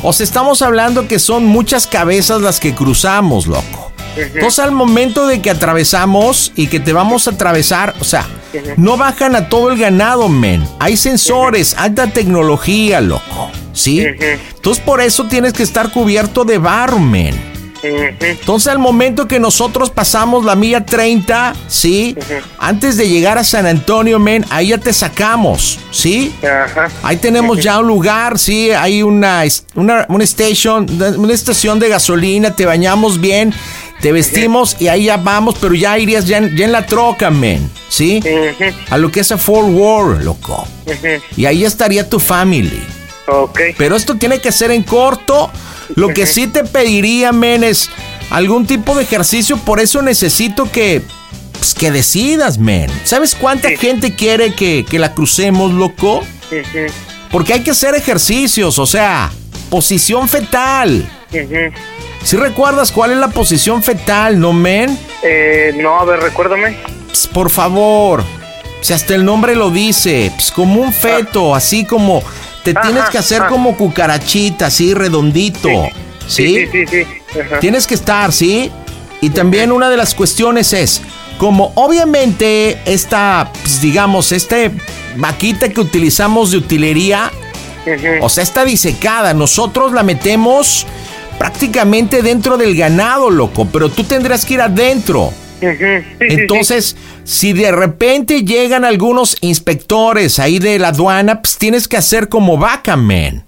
O sea, estamos hablando que son muchas cabezas las que cruzamos, loco. Entonces, al momento de que atravesamos y que te vamos a atravesar, o sea, no bajan a todo el ganado, men. Hay sensores, alta tecnología, loco, ¿sí? Entonces, por eso tienes que estar cubierto de barro, men. Entonces al momento que nosotros pasamos la milla 30, ¿sí? Antes de llegar a San Antonio, men, ahí ya te sacamos, ¿sí? Ajá. Ahí tenemos ya un lugar, ¿sí? Hay una, una, una station, una estación de gasolina, te bañamos bien, te vestimos y ahí ya vamos, pero ya irías ya en, ya en la troca, men, ¿sí? A lo que es a Fort Worth, loco. Y ahí estaría tu family. Ok. Pero esto tiene que ser en corto. Lo que sí te pediría, men, es algún tipo de ejercicio. Por eso necesito que, pues, que decidas, men. ¿Sabes cuánta gente quiere que, que la crucemos, loco? Porque hay que hacer ejercicios, o sea, posición fetal. Si recuerdas cuál es la posición fetal, no, men? Eh, no, a ver, recuérdame. Ps, por favor. Si hasta el nombre lo dice, ps, como un feto, así como te Ajá, tienes que hacer ajá. como cucarachita, así redondito. ¿Sí? Sí, sí, sí. sí. Tienes que estar, ¿sí? Y también una de las cuestiones es, como obviamente esta, pues, digamos, este maquita que utilizamos de utilería, o sea, está disecada, nosotros la metemos prácticamente dentro del ganado, loco, pero tú tendrás que ir adentro. Entonces, si de repente llegan algunos inspectores ahí de la aduana, pues tienes que hacer como vaca, man.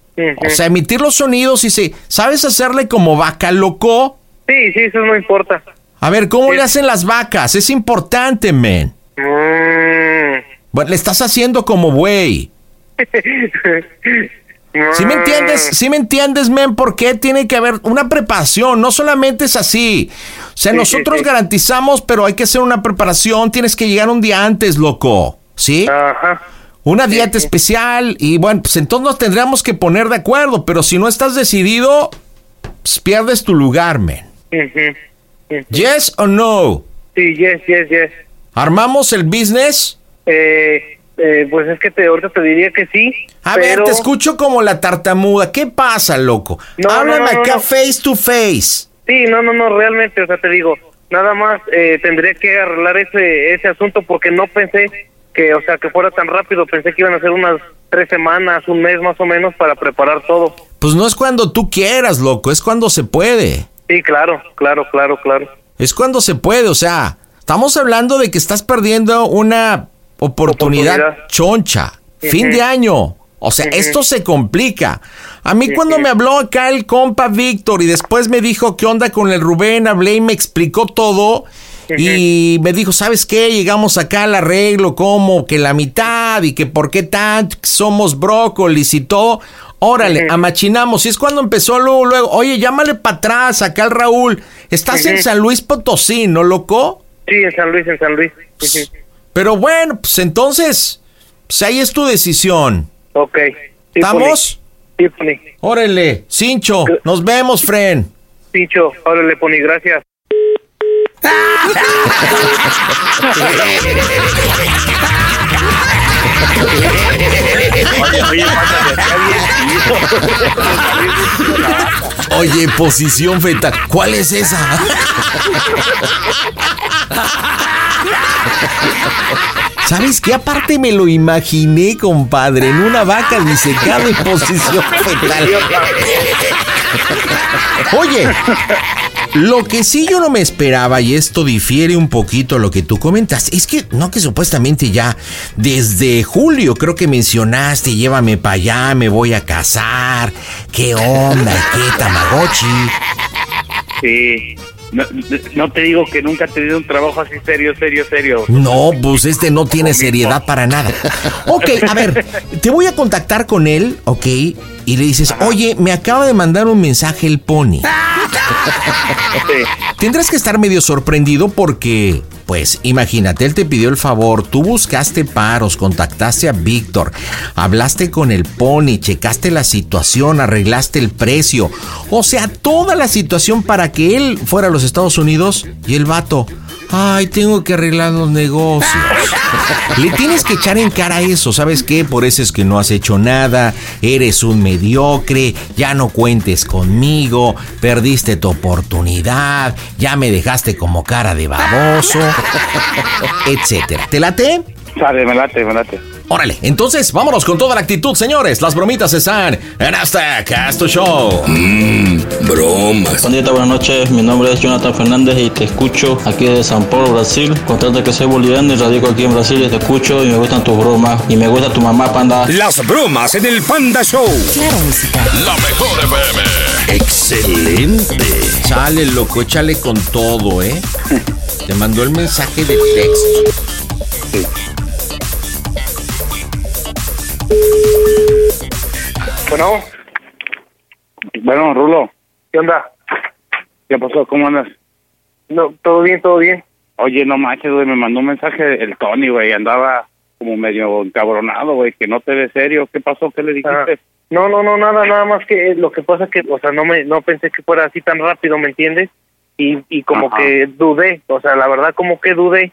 O sea, emitir los sonidos y si sabes hacerle como vaca, loco. Sí, sí, eso no importa. A ver, ¿cómo le hacen las vacas? Es importante, man. Mm. Bueno, le estás haciendo como güey. <laughs> ¿Sí me entiendes? ¿Sí me entiendes, men? ¿Por qué tiene que haber una preparación? No solamente es así. O sea, Sí, nosotros sí, sí. garantizamos, pero hay que hacer una preparación. Tienes que llegar un día antes, loco. ¿Sí? Ajá. Una dieta especial. Y bueno, pues entonces nos tendríamos que poner de acuerdo. Pero si no estás decidido, pues pierdes tu lugar, men. ¿Yes o no? Sí, yes, yes, yes. ¿Armamos el business? Eh, eh, pues es que te, ahorita te diría que sí. A pero... ver, te escucho como la tartamuda. ¿Qué pasa, loco? No, Háblame no, no, acá face to face. Sí, no, no, no, realmente, o sea, te digo, nada más eh, tendría que arreglar ese, ese asunto porque no pensé que, o sea, que fuera tan rápido. Pensé que iban a ser unas tres semanas, un mes más o menos para preparar todo. Pues no es cuando tú quieras, loco, es cuando se puede. Sí, claro, claro, claro, claro. Es cuando se puede, o sea, estamos hablando de que estás perdiendo una oportunidad, Oportunidad. choncha. Fin de año. O sea, esto se complica. A mí cuando me habló acá el compa Víctor y después me dijo qué onda con el Rubén, hablé y me explicó todo. Y me dijo, ¿sabes qué? Llegamos acá al arreglo como que la mitad y que por qué tanto, somos brócolis y todo. Órale, amachinamos. Y es cuando empezó luego, luego, oye, llámale para atrás acá al Raúl. Estás en. San Luis Potosí, ¿no, loco? Sí, en San Luis, en San Luis. Ujú. Pero bueno, pues entonces, pues ahí es tu decisión. Ok. ¿Estamos? Sí, Pony. Órale, Cincho, nos vemos, friend. Pincho, órale, Pony, gracias. Oye, posición fetal, ¿cuál es esa? ¿Sabes qué? Aparte me lo imaginé, compadre, en una vaca disecada en posición <laughs> fetal. Oye, lo que sí yo no me esperaba, y esto difiere un poquito a lo que tú comentas, es que, no que supuestamente ya desde julio creo que mencionaste, llévame para allá, me voy a casar, qué onda, qué tamagotchi. Sí. No, no te digo que nunca he tenido un trabajo así serio, serio, serio. No, pues este no tiene seriedad para nada. Ok, a ver, te voy a contactar con él, ok, y le dices, oye, me acaba de mandar un mensaje el pony. Tendrás que estar medio sorprendido porque, pues, imagínate, él te pidió el favor, tú buscaste paros, contactaste a Víctor, hablaste con el pony, checaste la situación, arreglaste el precio. O sea, toda la situación para que él fuera a los Estados Unidos y el vato. Ay, tengo que arreglar los negocios. <laughs> Le tienes que echar en cara eso, ¿sabes qué? Por eso es que no has hecho nada, eres un mediocre, ya no cuentes conmigo, perdiste tu oportunidad, ya me dejaste como cara de baboso, <laughs> etcétera. ¿Te late? Sale, me late, me late. Órale, entonces vámonos con toda la actitud, señores. Las bromitas están en hasta Casto Show. Mmm, bromas. Pandita, buenas noches. Mi nombre es Jonathan Fernández y te escucho aquí de San Paulo, Brasil. Contarte que soy boliviano y radico aquí en Brasil y te escucho y me gustan tus bromas. Y me gusta tu mamá, panda. Las bromas en el Panda Show. Claro, música. La mejor FM. Excelente. Chale, loco, échale con todo, ¿eh? Te mandó el mensaje de texto. Bueno, Bueno, Rulo, ¿qué onda? ¿qué pasó? ¿Cómo andas? No, todo bien, todo bien. Oye, no manches, güey, me mandó un mensaje el Tony, güey, andaba como medio encabronado, güey, que no te ve serio. ¿Qué pasó? ¿Qué le dijiste? Ah, no, no, no, nada, nada más que eh, lo que pasa que, o sea, no me, no pensé que fuera así tan rápido, ¿me entiendes? Y, y como Ajá. que dudé, o sea, la verdad como que dudé,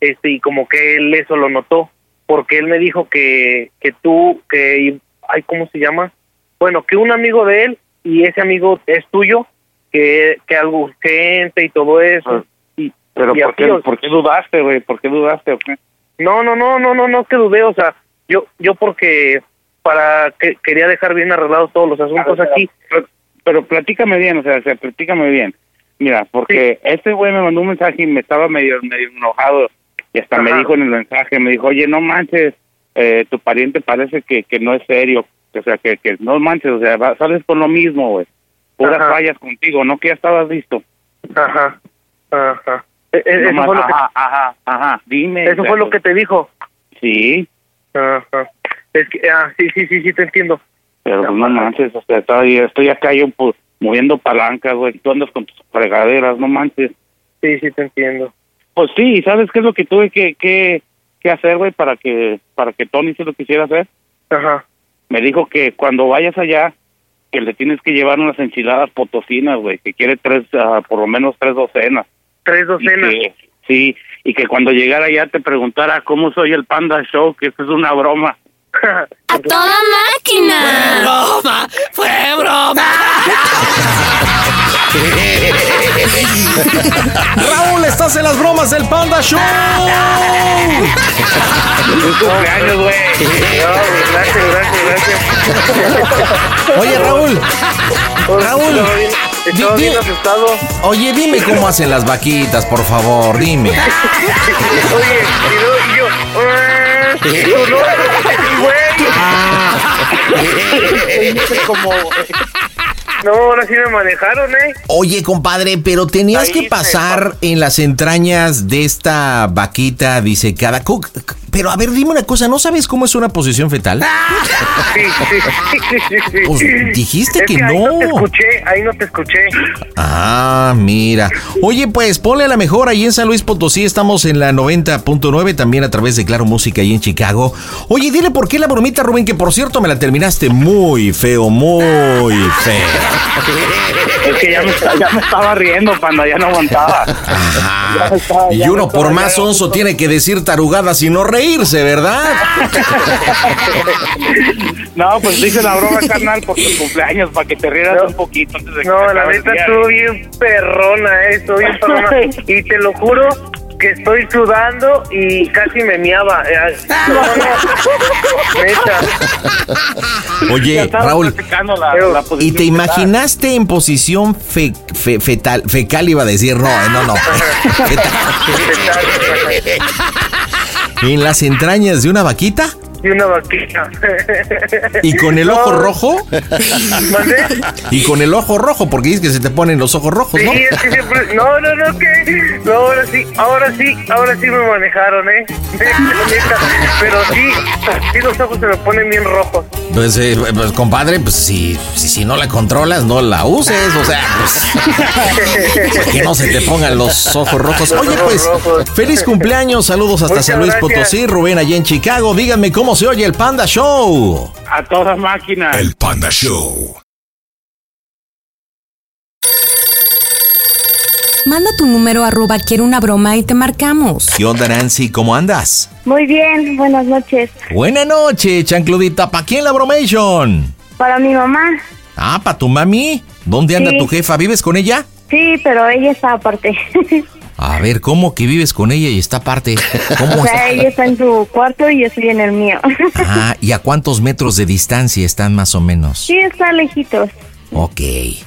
este, y como que él eso lo notó, porque él me dijo que, que tú, que, ay, ¿cómo se llama? Bueno, que un amigo de él y ese amigo es tuyo, que, que algo gente y todo eso. y, Pero y ¿por qué, ¿por qué dudaste, güey? ¿Por qué dudaste o qué? no, no, no, no, no, no que dudé, o sea, yo, yo porque para que quería dejar bien arreglados todos los asuntos aquí. Pero, pero platícame bien, o sea, o sea, platícame bien. Mira, porque este güey me mandó un mensaje y me estaba medio, medio enojado y hasta me dijo en el mensaje, me dijo, oye, no manches, eh, tu pariente parece que, que no es serio, o sea, que, que no manches, o sea, va- sales con lo mismo, güey. Puras Ajá. fallas contigo, no que ya estabas listo. Ajá, ajá. Eh, eh, eso fue lo que, ajá, ajá, ajá, dime. eso fue lo que te dijo. Sí, Ajá. Es que, ah, sí, sí, sí, sí, te entiendo. pero pues no manches, o sea, estoy, estoy acá yo pues, moviendo palancas, güey, tú andas con tus fregaderas, no manches. Sí, sí, te entiendo. Pues sí, ¿sabes qué es lo que tuve que, que, que hacer, güey, para que, para que Tony se lo quisiera hacer? Ajá. Me dijo que cuando vayas allá, que le tienes que llevar unas enchiladas potosinas, güey, que quiere tres, ah, por lo menos tres docenas. Tres Y docenas. que- sí, y que cuando llegara allá te preguntara cómo soy el Panda Show, que esto es una broma. <laughs> ¡A toda máquina! broma! ¡Fue broma! <laughs> Raúl, estás en las bromas del Panda Show. ¡Feliz cumpleaños, güey! No, gracias, gracias, gracias. Oye, Raúl. Raúl. Estaba bien, bien di- asustado. Oye, dime cómo hacen las vaquitas, por favor, dime. <laughs> Oye, y luego y yo, ah, yo no, güey. <laughs> Como, no, ahora sí me manejaron, ¿eh? Oye, compadre, pero tenías Ahí que se pasar en las entrañas de esta vaquita disecada. Pero a ver, dime una cosa, ¿no sabes cómo es una posición fetal? <laughs> Sí, sí. Pues dijiste Es que Ahí no no. te escuché, ahí no te escuché. Ah, mira. Oye, pues ponle a la mejor ahí en San Luis Potosí. Estamos en la 90.9, también a través de Claro Música ahí en Chicago. Oye, dile por qué la bromita, Rubén, que por cierto me la terminaste muy feo, muy feo. Es que ya me, ya me estaba riendo, Panda, ya no aguantaba. Ajá. Ya me estaba- Y ya uno por más onzo tiene que decir tarugadas y no reírse, ¿verdad? <laughs> No, pues dice la broma, carnal, por tu cumpleaños, para que te rieras un poquito antes de que No, la neta día. estuvo bien perrona, eh, estuvo bien <laughs> perrona. Y te lo juro que estoy sudando y casi me miaba. eh, <laughs> No, no, neta. Oye, Raúl, la, la ¿y te fetal. imaginaste en posición fe- fe- fetal? Fecal iba a decir, no, eh, no, no. Fetal. ¿En las entrañas de una vaquita? Y una vaquita. ¿Y con el ojo No, rojo? ¿Mandé? Y con el ojo rojo, porque dices que se te ponen los ojos rojos, Sí, ¿no? es que siempre. No, no, no, que. No, ahora sí, ahora sí, ahora sí me manejaron, ¿eh? <laughs> Pero sí, sí los ojos se me ponen bien rojos. Pues, eh, pues, compadre, pues si, si, si no la controlas, no la uses. O sea, pues. para que no se te pongan los ojos rojos. Oye, pues, feliz cumpleaños. Saludos hasta Muchas San Luis gracias. Potosí, Rubén, allá en Chicago. Díganme cómo se oye el Panda Show. A toda máquina. El Panda Show. Manda tu número arroba quiero una broma y te marcamos. ¿Qué onda, Nancy? ¿Cómo andas? Muy bien, buenas noches. Buena noche, chancludita. ¿Pa' quién la bromation? Para mi mamá. Ah, ¿pa' tu mami? ¿Dónde anda Sí. tu jefa? ¿Vives con ella? Sí, pero ella está aparte. <laughs> A ver, ¿cómo que vives con ella y está aparte? ¿Cómo <laughs> o está? sea, ella está en su cuarto y yo estoy en el mío. <laughs> Ah, ¿y a cuántos metros de distancia están más o menos? sí, está lejitos. Ok.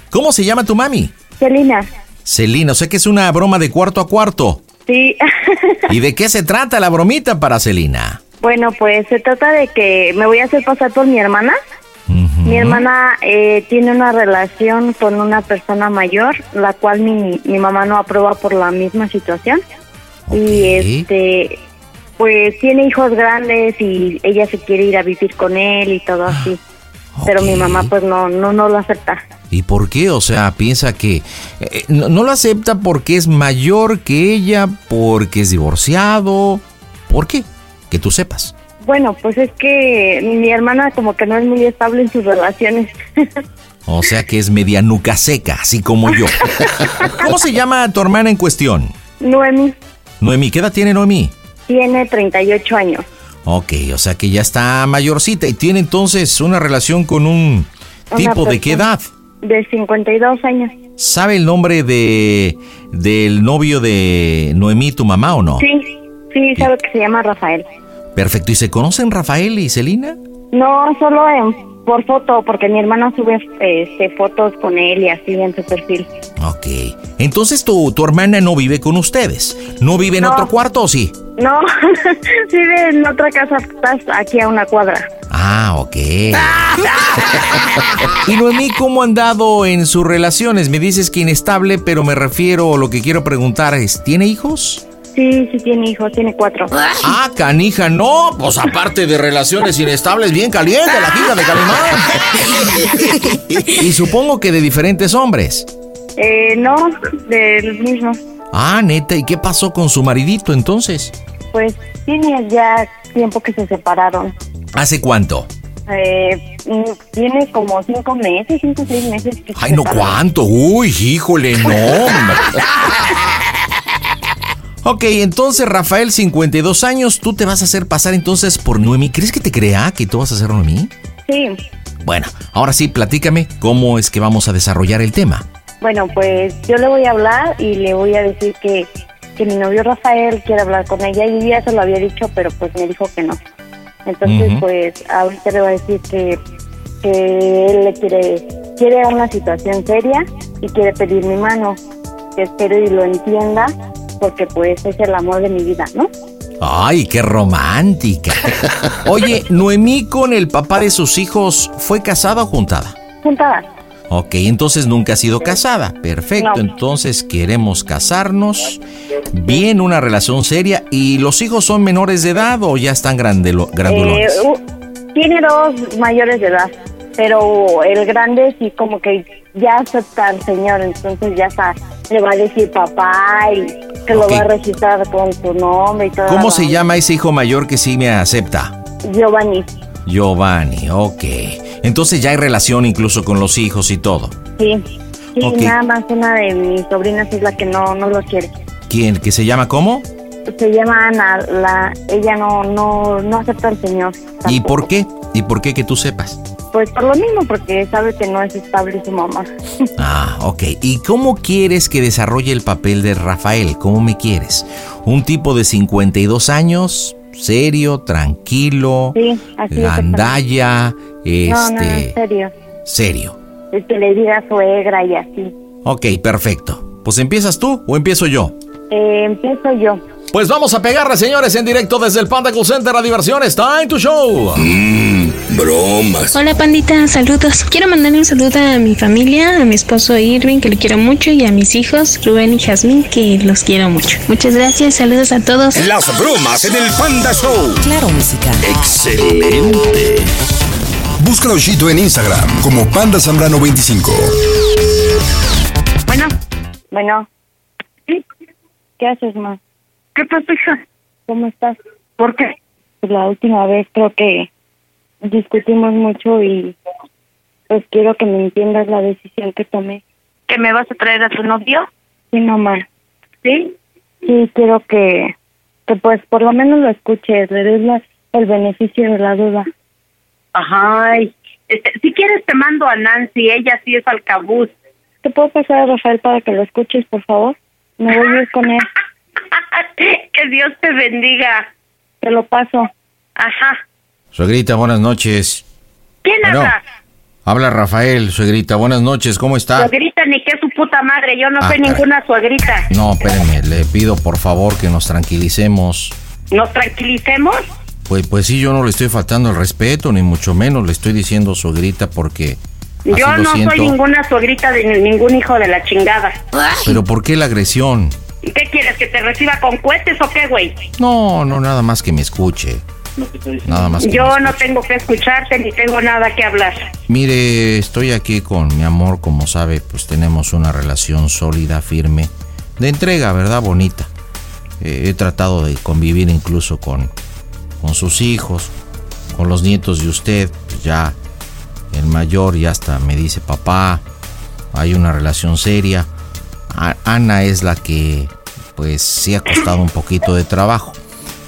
¿Cómo se llama tu mami? Celina. Celina, o sea que es una broma de cuarto a cuarto. Sí. <laughs> ¿Y de qué se trata la bromita para Celina? bueno, pues se trata de que me voy a hacer pasar por mi hermana. Mi hermana eh, tiene una relación con una persona mayor, la cual mi, mi mamá no aprueba por la misma situación. Y este, pues tiene hijos grandes y ella se quiere ir a vivir con él y todo así. Pero mi mamá pues no, no, no lo acepta. ¿Y por qué? O sea, piensa que eh, no, no lo acepta porque es mayor que ella, porque es divorciado. ¿Por qué? Que tú sepas. Bueno, pues es que mi hermana como que no es muy estable en sus relaciones. <laughs> O sea que es media nuca seca, así como yo. <laughs> ¿Cómo se llama tu hermana en cuestión? Noemi Noemí, ¿qué edad tiene Noemí? tiene 38 años. Ok, o sea que ya está mayorcita y tiene entonces una relación con un Una tipo de qué edad. De 52 años. ¿Sabe el nombre de del novio de Noemí, tu mamá o no? Sí, sí, sabe que se llama Rafael. Perfecto. ¿Y se conocen Rafael y Celina? No, solo en, por foto, porque mi hermana sube este, fotos con él y así en su perfil. Ok. Entonces tu, tu hermana no vive con ustedes. ¿No vive en No. otro cuarto o sí? No, <laughs> vive en otra casa, estás aquí a una cuadra. Ah, ok. y Noemí, ¿cómo ha andado en sus relaciones? Me dices que inestable, pero me refiero, lo que quiero preguntar es, ¿tiene hijos? Sí, sí tiene hijos, tiene cuatro. Ah, canija, no. Pues aparte de relaciones inestables, bien caliente la hija de Calimán. y supongo que de diferentes hombres. Eh, no, del mismo. Ah, neta, ¿y qué pasó con su maridito entonces? Pues tiene ya tiempo que se separaron. ¿Hace cuánto? Eh, tiene como cinco meses, cinco o seis meses. Que se Ay, no, separaron. ¿cuánto? Uy, híjole, no. <laughs> ok, entonces Rafael, 52 años, tú te vas a hacer pasar entonces por Noemí. ¿Crees que te crea que tú vas a ser Noemí? Sí, Bueno, ahora sí, platícame cómo es que vamos a desarrollar el tema. bueno, pues yo le voy a hablar y le voy a decir que, que mi novio Rafael quiere hablar con ella y ya se lo había dicho, pero pues me dijo que no. Entonces, pues ahorita le voy a decir que, que él le quiere, quiere una situación seria y quiere pedir mi mano. Que espero y lo entienda porque pues es el amor de mi vida, ¿no? Ay, qué romántica. <laughs> Oye, Noemí con el papá de sus hijos, ¿fue casada o juntada? Juntadas. Ok, entonces nunca ha sido casada. Perfecto, No. entonces queremos casarnos. Bien, una relación seria. ¿Y los hijos son menores de edad o ya están grandelo- Eh, tiene dos mayores de edad, pero el grande sí como que ya acepta al señor, entonces ya está, le va a decir papá y que Ok. lo va a registrar con su nombre y todo. ¿Cómo se llama ese hijo mayor que sí me acepta? Giovanni. Giovanni, ok. Entonces ya hay relación incluso con los hijos y todo. Sí. Sí, Ok. nada más una de mis sobrinas es la que no, no lo quiere. ¿Quién? ¿Que se llama cómo? Se llama Ana, la, ella no, no, no acepta al señor. ¿Y por qué? ¿Y por qué que tú sepas? Pues por lo mismo, porque sabe que no es estable su mamá. <laughs> Ah, ok. ¿Y cómo quieres que desarrolle el papel de Rafael? ¿Cómo me quieres? ¿Un tipo de 52 años? ¿Serio? ¿Tranquilo? Sí, así es. Este... No, no, en serio. Serio. Es que le diga suegra y así. Ok, perfecto. Pues empiezas tú o empiezo yo. Eh, empiezo yo. Pues vamos a pegarle, señores, en directo desde el Panda Cool Center a Diversiones. Time to show. Mmm, bromas. Hola pandita, saludos. Quiero mandarle un saludo a mi familia, a mi esposo Irving, que le quiero mucho, y a mis hijos Rubén y Jazmín, que los quiero mucho. Muchas gracias, saludos a todos. Las bromas en el Panda Show. Claro, música. Excelente. Búscalo Chito en Instagram como Panda Zambrano 25. Bueno, Bueno. ¿qué haces, ma? ¿Qué pasó, hija? ¿Cómo estás? ¿Por qué? Pues la última vez creo que discutimos mucho y pues quiero que me entiendas la decisión que tomé. ¿Que me vas a traer a tu novio? Sí, mamá. ¿Sí? Sí, quiero que, que pues por lo menos lo escuches, le des la- el beneficio de la duda. Ay, este, si quieres te mando a Nancy, ella sí es alcabuz. ¿Te puedo pasar a Rafael para que lo escuches, por favor? Me voy a ir con él. <laughs> <laughs> que Dios te bendiga. Te lo paso. Ajá. Suegrita, buenas noches. ¿Quién Bueno. habla? Habla Rafael, suegrita, buenas noches, ¿cómo está? Suegrita ni que su puta madre, yo no Ah, soy caray. ninguna suegrita. No, espérenme, le pido por favor que nos tranquilicemos. ¿Nos tranquilicemos? Pues, pues sí, yo no le estoy faltando el respeto, ni mucho menos le estoy diciendo suegrita porque Yo no siento. soy ninguna suegrita de ni- ningún hijo de la chingada. Pero ¿por qué la agresión? ¿Qué quieres, que te reciba con cohetes o qué, güey? No, no, nada más que me escuche. Nada más que Yo no tengo que escucharte ni tengo nada que hablar. Mire, estoy aquí con mi amor, como sabe, pues tenemos una relación sólida, firme, de entrega, ¿verdad? Bonita. Eh, he tratado de convivir incluso con, con sus hijos, con los nietos de usted, pues ya el mayor ya hasta me dice papá, hay una relación seria. A- Ana es la que pues sí ha costado un poquito de trabajo.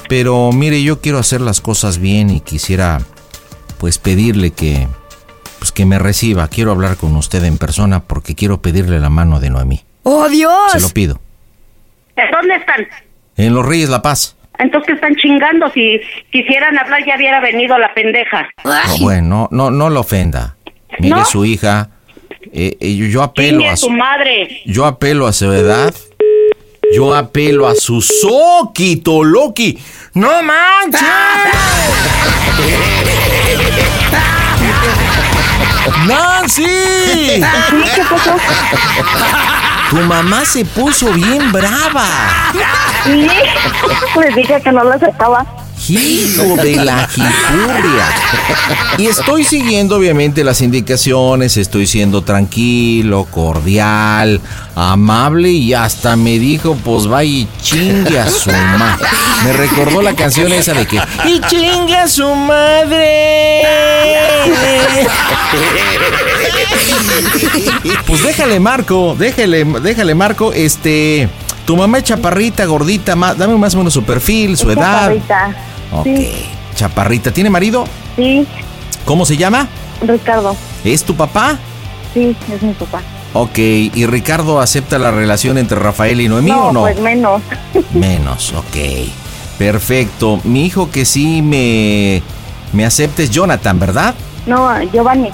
Pero mire, yo quiero hacer las cosas bien y quisiera pues pedirle que pues que me reciba. Quiero hablar con usted en persona porque quiero pedirle la mano de Noemí. ¡Oh, Dios! Se lo pido. ¿Eh, ¿Dónde están? En Los Reyes La Paz. Entonces, ¿qué están chingando? Si quisieran hablar, ya hubiera venido la pendeja. No, bueno, no, no lo ofenda. Mire ¿No? su hija. eh, eh, yo, apelo Chingue a su, madre. yo apelo a su edad. Yo apelo a su soquito Loki. ¡No manches! ¡Nancy! Tu mamá se puso bien brava. Sí, dije que no lo aceptaba. Hijo <laughs> de la jicurria. Y estoy siguiendo obviamente las indicaciones, estoy siendo tranquilo, cordial, amable y hasta me dijo, pues vaya y chingue a su madre. Me recordó la canción esa de que, y chingue a su madre. Pues déjale Marco, déjale, déjale Marco, este, tu mamá es chaparrita, gordita, dame más o menos su perfil, su edad. Chaparrita. Ok. Sí, Chaparrita, ¿tiene marido? sí, ¿Cómo se llama? Ricardo. ¿Es tu papá? Sí, es mi papá. Ok, ¿y Ricardo acepta la relación entre Rafael y Noemí no, o no? pues menos. <laughs> Menos, ok. Perfecto. Mi hijo que sí me, me acepte es Jonathan, ¿verdad? No, Giovanni.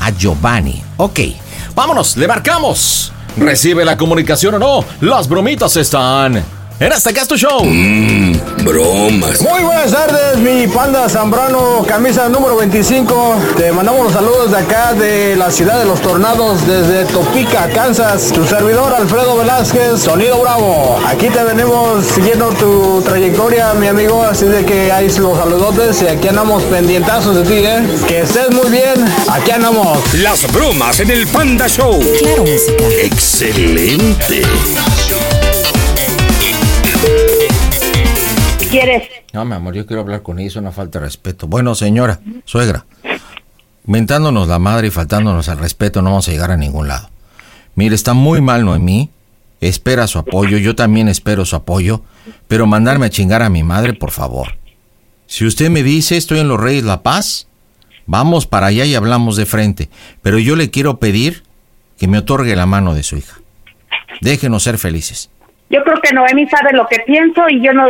A Giovanni. Ok. Vámonos, le marcamos. ¿Recibe la comunicación o no? Las bromitas están en este Gasto Show. Mmm, bromas. Muy buenas tardes, mi panda Zambrano, camisa número 25. Te mandamos los saludos de acá de la ciudad de los tornados, desde Topeka, Kansas. Tu servidor Alfredo Velázquez, Sonido Bravo. Aquí te venimos siguiendo tu trayectoria, mi amigo, así de que hay los saludotes y aquí andamos pendientazos de ti, ¿eh? Que estés muy bien, aquí andamos. Las bromas en el Panda Show. Claro, música. Excelente. ¿Quieres? No, mi amor, yo quiero hablar con ella, es una falta de respeto. Bueno, señora, suegra, mentándonos la madre y faltándonos al respeto no vamos a llegar a ningún lado. Mire, está muy mal Noemí, espera su apoyo, yo también espero su apoyo, pero mandarme a chingar a mi madre, por favor. Si usted me dice, estoy en los Reyes La Paz, vamos para allá y hablamos de frente, pero yo le quiero pedir que me otorgue la mano de su hija. Déjenos ser felices. Yo creo que Noemi sabe lo que pienso y yo no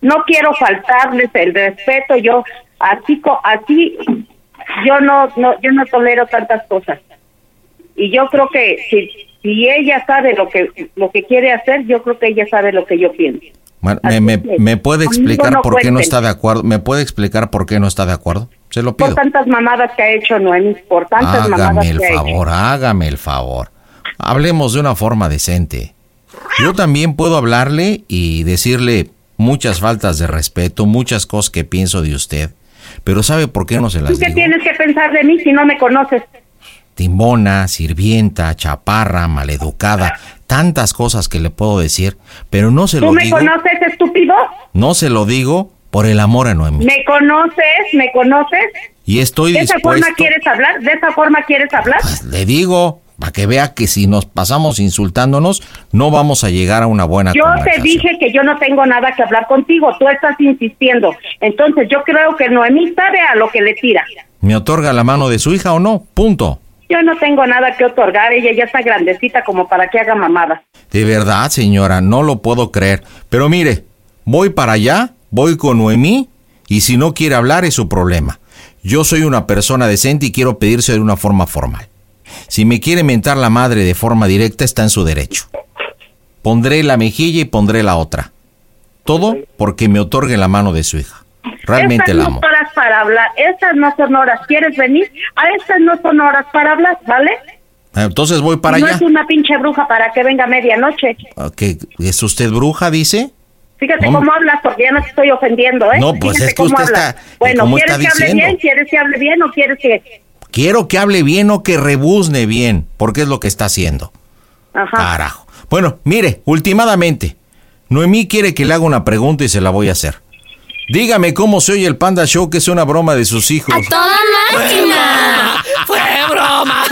no quiero faltarles el respeto. Yo así así yo no no yo no tolero tantas cosas. Y yo creo que si si ella sabe lo que lo que quiere hacer, yo creo que ella sabe lo que yo pienso. Bueno, me, puede explicar no por qué no está de acuerdo? ¿Me puede explicar por qué no está de acuerdo? Se lo Por pido. tantas mamadas que ha hecho Noemí, por tantas mamadas Hágame el que ha hecho. favor, hágame el favor. Hablemos de una forma decente. Yo también puedo hablarle y decirle muchas faltas de respeto, muchas cosas que pienso de usted, pero ¿sabe por qué no se las ¿Tú qué digo? tienes que pensar de mí si no me conoces? Timbona, sirvienta, chaparra, maleducada, tantas cosas que le puedo decir, pero no se ¿Tú lo me digo, conoces, estúpido? no se lo digo por el amor a Noemí. ¿Me conoces? ¿Me conoces? Y estoy ¿De esa dispuesto, forma quieres hablar? ¿De esa forma quieres hablar? le digo, para que vea que si nos pasamos insultándonos, no vamos a llegar a una buena Yo te dije que yo no tengo nada que hablar contigo, tú estás insistiendo. Entonces yo creo que Noemí sabe a lo que le tira. ¿Me otorga la mano de su hija o no? Punto. Yo no tengo nada que otorgar, ella ya está grandecita como para que haga mamadas. De verdad, señora, no lo puedo creer. Pero mire, voy para allá, voy con Noemí, y si no quiere hablar es su problema. Yo soy una persona decente y quiero pedirse de una forma formal. Si me quiere mentar la madre de forma directa, está en su derecho. Pondré la mejilla y pondré la otra. Todo porque me otorgue la mano de su hija. Realmente estas la no amo. son horas para hablar, estas no son horas. ¿Quieres venir? A estas no son horas para hablar, ¿vale? Entonces voy para no allá. es una pinche bruja para que venga a medianoche. ¿Qué, ¿Es usted bruja, dice? Fíjate Hombre. cómo hablas, porque ya no te estoy ofendiendo, ¿eh? No, pues Fíjate es que cómo usted hablas. está- Bueno, ¿cómo ¿quieres que hable bien? ¿Quieres que hable bien o quieres que...? Quiero que hable bien o que rebuzne bien, porque es lo que está haciendo. Ajá. Carajo. Bueno, mire, últimamente, Noemí quiere que le haga una pregunta y se la voy a hacer. Dígame cómo se oye el Panda Show, que es una broma de sus hijos. ¡Toda máquina! ¡Fue broma! <laughs>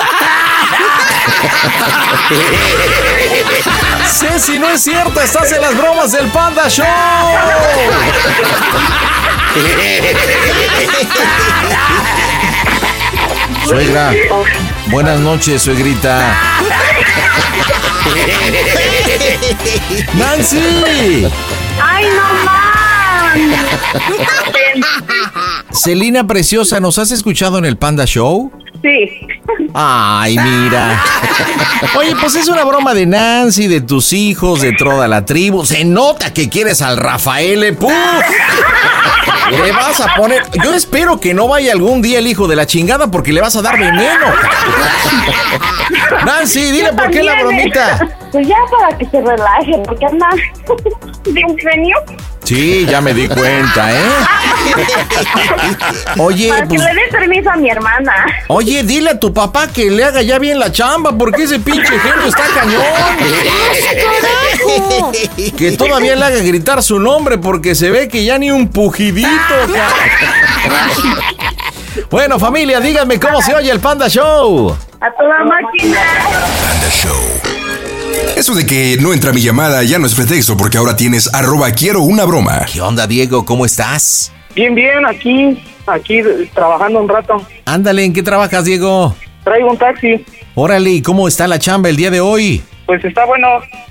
Ceci, no es cierto, estás en las bromas del Panda Show. <laughs> Suegra, <laughs> buenas noches, suegrita. <laughs> ¡Nancy! ¡Ay, no! <laughs> Celina Preciosa, ¿nos has escuchado en el Panda Show? Sí. Ay, mira. <laughs> Oye, pues es una broma de Nancy, de tus hijos, de toda la tribu. Se nota que quieres al Rafael, ¿eh? ¡Puf! <laughs> Le vas a poner. Yo espero que no vaya algún día el hijo de la chingada porque le vas a dar veneno. Nancy, dile por qué la ¿eh? bromita. Pues ya para que se relaje, porque anda <laughs> bien genio. Sí, ya me di cuenta, ¿eh? <laughs> Oye, para pues. que le dé permiso a mi hermana. Oye, dile a tu papá que le haga ya bien la chamba, porque ese pinche genio está cañón. Que todavía le haga gritar su nombre, porque se ve que ya ni un pujidito. <laughs> Bueno, familia, díganme cómo se oye el Panda Show. A toda máquina. Eso de que no entra mi llamada ya no es pretexto porque ahora tienes arroba quiero una broma. ¿Qué onda, Diego? ¿Cómo estás? Bien, bien, aquí, aquí trabajando un rato. Ándale, ¿en qué trabajas, Diego? Traigo un taxi. Órale, ¿y cómo está la chamba el día de hoy? Pues está bueno.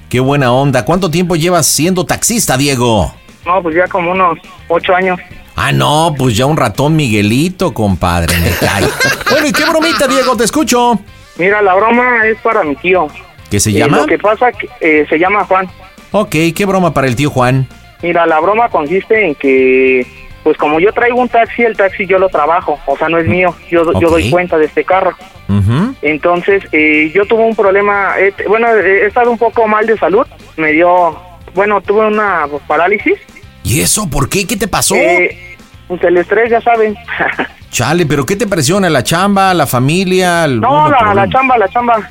Qué buena onda. ¿Cuánto tiempo llevas siendo taxista, Diego? No, pues ya como unos ocho años. Ah, no, pues ya un ratón Miguelito, compadre, me cae. <laughs> bueno, ¿y qué bromita, Diego? Te escucho. Mira, la broma es para mi tío. ¿Qué se Eh, llama? lo que pasa que eh, se llama Juan. Ok, ¿qué broma para el tío Juan? Mira, la broma consiste en que, pues como yo traigo un taxi, el taxi yo lo trabajo, o sea, no es mío, yo, yo Ok. doy cuenta de este carro. Ujú. Entonces, eh, yo tuve un problema, eh, bueno, he estado un poco mal de salud, me dio, bueno, tuve una parálisis. ¿Y eso por qué? ¿Qué te pasó? Eh, pues el estrés, ya saben. <laughs> Chale, ¿pero qué te presiona? ¿La chamba, la familia? no, la, la chamba, la chamba.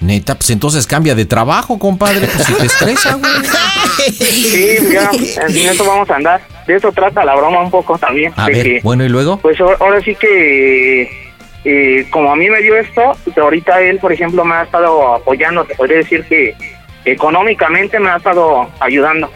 Neta, pues entonces cambia de trabajo, compadre, pues si te estresa, güey. Sí, ya, en eso vamos a andar. De eso trata la broma un poco también. A de ver, que, bueno, ¿y luego? Pues ahora- sí que, eh, como a mí me dio esto, ahorita él, por ejemplo, me ha estado apoyando. Te podría decir que económicamente me ha estado ayudando.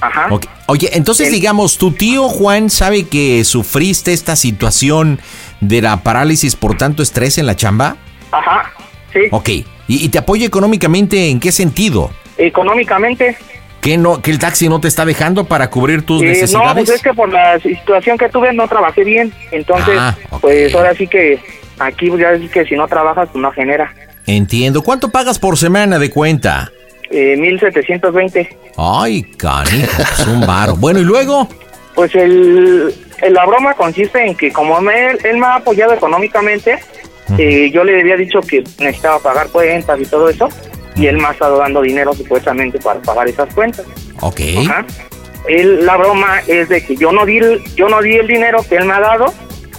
Ajá. Oye, entonces digamos, tu tío Juan sabe que sufriste esta situación de la parálisis por tanto estrés en la chamba. Ajá. Sí. Ok. ¿Y, y te apoya económicamente en qué sentido? Económicamente. ¿Que, no, ¿Que el taxi no te está dejando para cubrir tus eh, no, necesidades? pues es que por la situación que tuve no trabajé bien. Entonces, Ah, pues ahora sí que aquí pues ya es que si no trabajas, pues no genera. Entiendo. ¿Cuánto pagas por semana de cuenta? Eh, 1720. Ay, canijo, es un varo. Bueno, ¿y luego? Pues el, el- la broma consiste en que como me- él, me ha apoyado económicamente, eh, yo le había dicho que necesitaba pagar cuentas y todo eso, y él me ha estado dando dinero supuestamente para pagar esas cuentas. Ok. Ajá. Él, la broma es de que yo no di el, yo no di el dinero que él me ha dado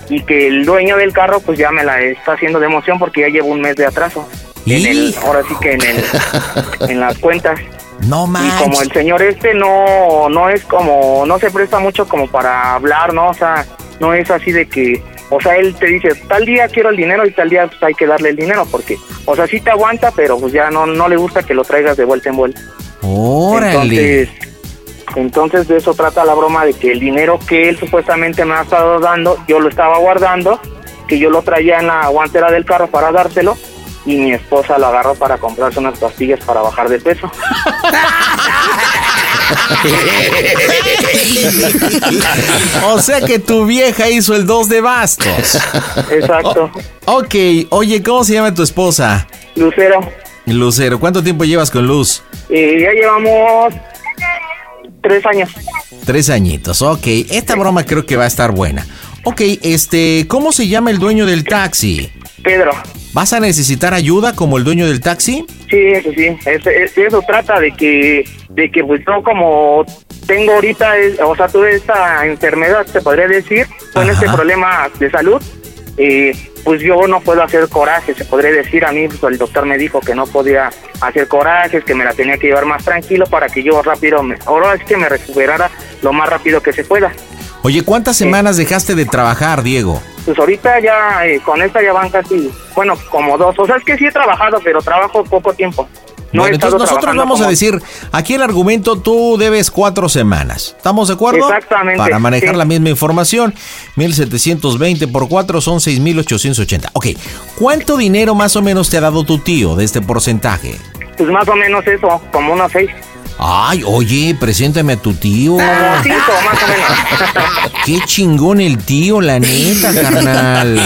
y que el dueño del carro pues ya me la está haciendo de emoción porque ya llevo un mes de atraso. En el, ahora sí que en, el, <laughs> en las cuentas. No Y manches. como el señor este no no es como no se presta mucho como para hablar, ¿no? O sea, no es así de que o sea, él te dice, tal día quiero el dinero y tal día pues, hay que darle el dinero porque o sea, sí te aguanta, pero pues ya no no le gusta que lo traigas de vuelta en vuelta. Órale. Entonces, entonces de eso trata la broma de que el dinero que él supuestamente me ha estado dando, yo lo estaba guardando, que yo lo traía en la guantera del carro para dárselo y mi esposa lo agarró para comprarse unas pastillas para bajar de peso. <laughs> o sea que tu vieja hizo el dos de bastos. Exacto. O- ok, oye, ¿cómo se llama tu esposa? Lucero, Lucero, ¿cuánto tiempo llevas con Luz? eh, ya llevamos tres años. Tres añitos, ok. Esta broma creo que va a estar buena. Ok, este, ¿cómo se llama el dueño del taxi? Pedro. ¿Vas a necesitar ayuda como el dueño del taxi? Sí, eso sí, es- es- eso trata de que, de que pues yo como tengo ahorita, o sea, tuve esta enfermedad, se podría decir, con este problema de salud, eh, pues yo no puedo hacer coraje, se podría decir, a mí pues, el doctor me dijo que no podía hacer corajes, que me la tenía que llevar más tranquilo para que yo rápido, me, ahora es que me recuperara lo más rápido que se pueda. Oye, ¿cuántas semanas dejaste de trabajar, Diego? Pues ahorita ya, eh, con esta ya van casi, bueno, como dos, o sea, es que sí he trabajado, pero trabajo poco tiempo. No bueno, entonces nosotros vamos a decir, aquí el argumento tú debes cuatro semanas. ¿Estamos de acuerdo? Exactamente, Para manejar sí. la misma información, 1720 por 4 son 6880. Ok, ¿cuánto dinero más o menos te ha dado tu tío de este porcentaje? Pues más o menos eso, como unos seis. Ay, oye, preséntame a tu tío. Cinco, más o menos. <laughs> Qué chingón el tío, la neta, carnal.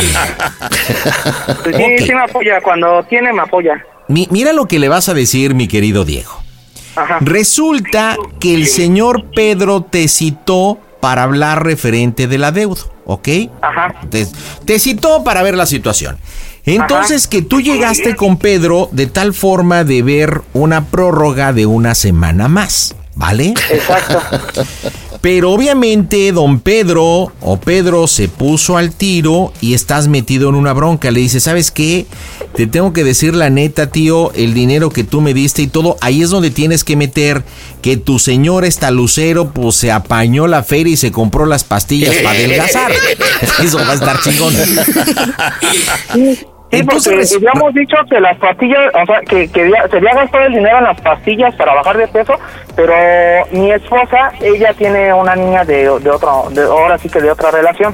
Pues sí, sí me apoya. Cuando tiene, me apoya. Mi- mira lo que le vas a decir, mi querido Diego. Ajá. Resulta que el señor Pedro te citó para hablar referente del adeudo, ¿ok? Ajá. Te, te citó para ver la situación. Entonces que tú llegaste con Pedro de tal forma de ver una prórroga de una semana más, ¿vale? Exacto. <laughs> Pero obviamente don Pedro o Pedro se puso al tiro y estás metido en una bronca. Le dice, ¿sabes qué? Te tengo que decir la neta, tío, el dinero que tú me diste y todo, ahí es donde tienes que meter que tu señor está lucero, pues se apañó la feria y se compró las pastillas para adelgazar. <laughs> <laughs> Eso va a estar chingón. Sí, Entonces, porque habíamos dicho que las pastillas, o sea, que, que ya- se había gastado el dinero en las pastillas para bajar de peso, pero mi esposa, ella tiene una niña de, de otro, de, ahora sí que de otra relación.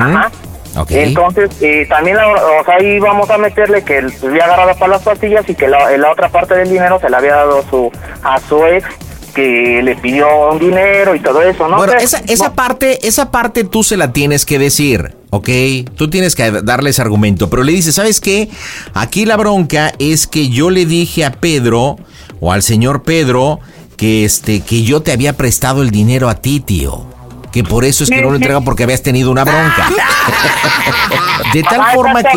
Ajá. Ok. Entonces, eh, también la- o sea, ahí vamos a meterle que él se había agarrado para las pastillas y que la, la otra parte del dinero se le había dado su, a su ex, que le pidió un dinero y todo eso, ¿no? Bueno, esa, esa parte, esa parte tú se la tienes que decir, ¿ok? Tú tienes que darle ese argumento, pero le dices, ¿sabes qué? Aquí la bronca es que yo le dije a Pedro o al señor Pedro que este que yo te había prestado el dinero a ti, tío. Que por eso es que no lo entrega porque habías tenido una bronca. <laughs> De tal Ajá, forma que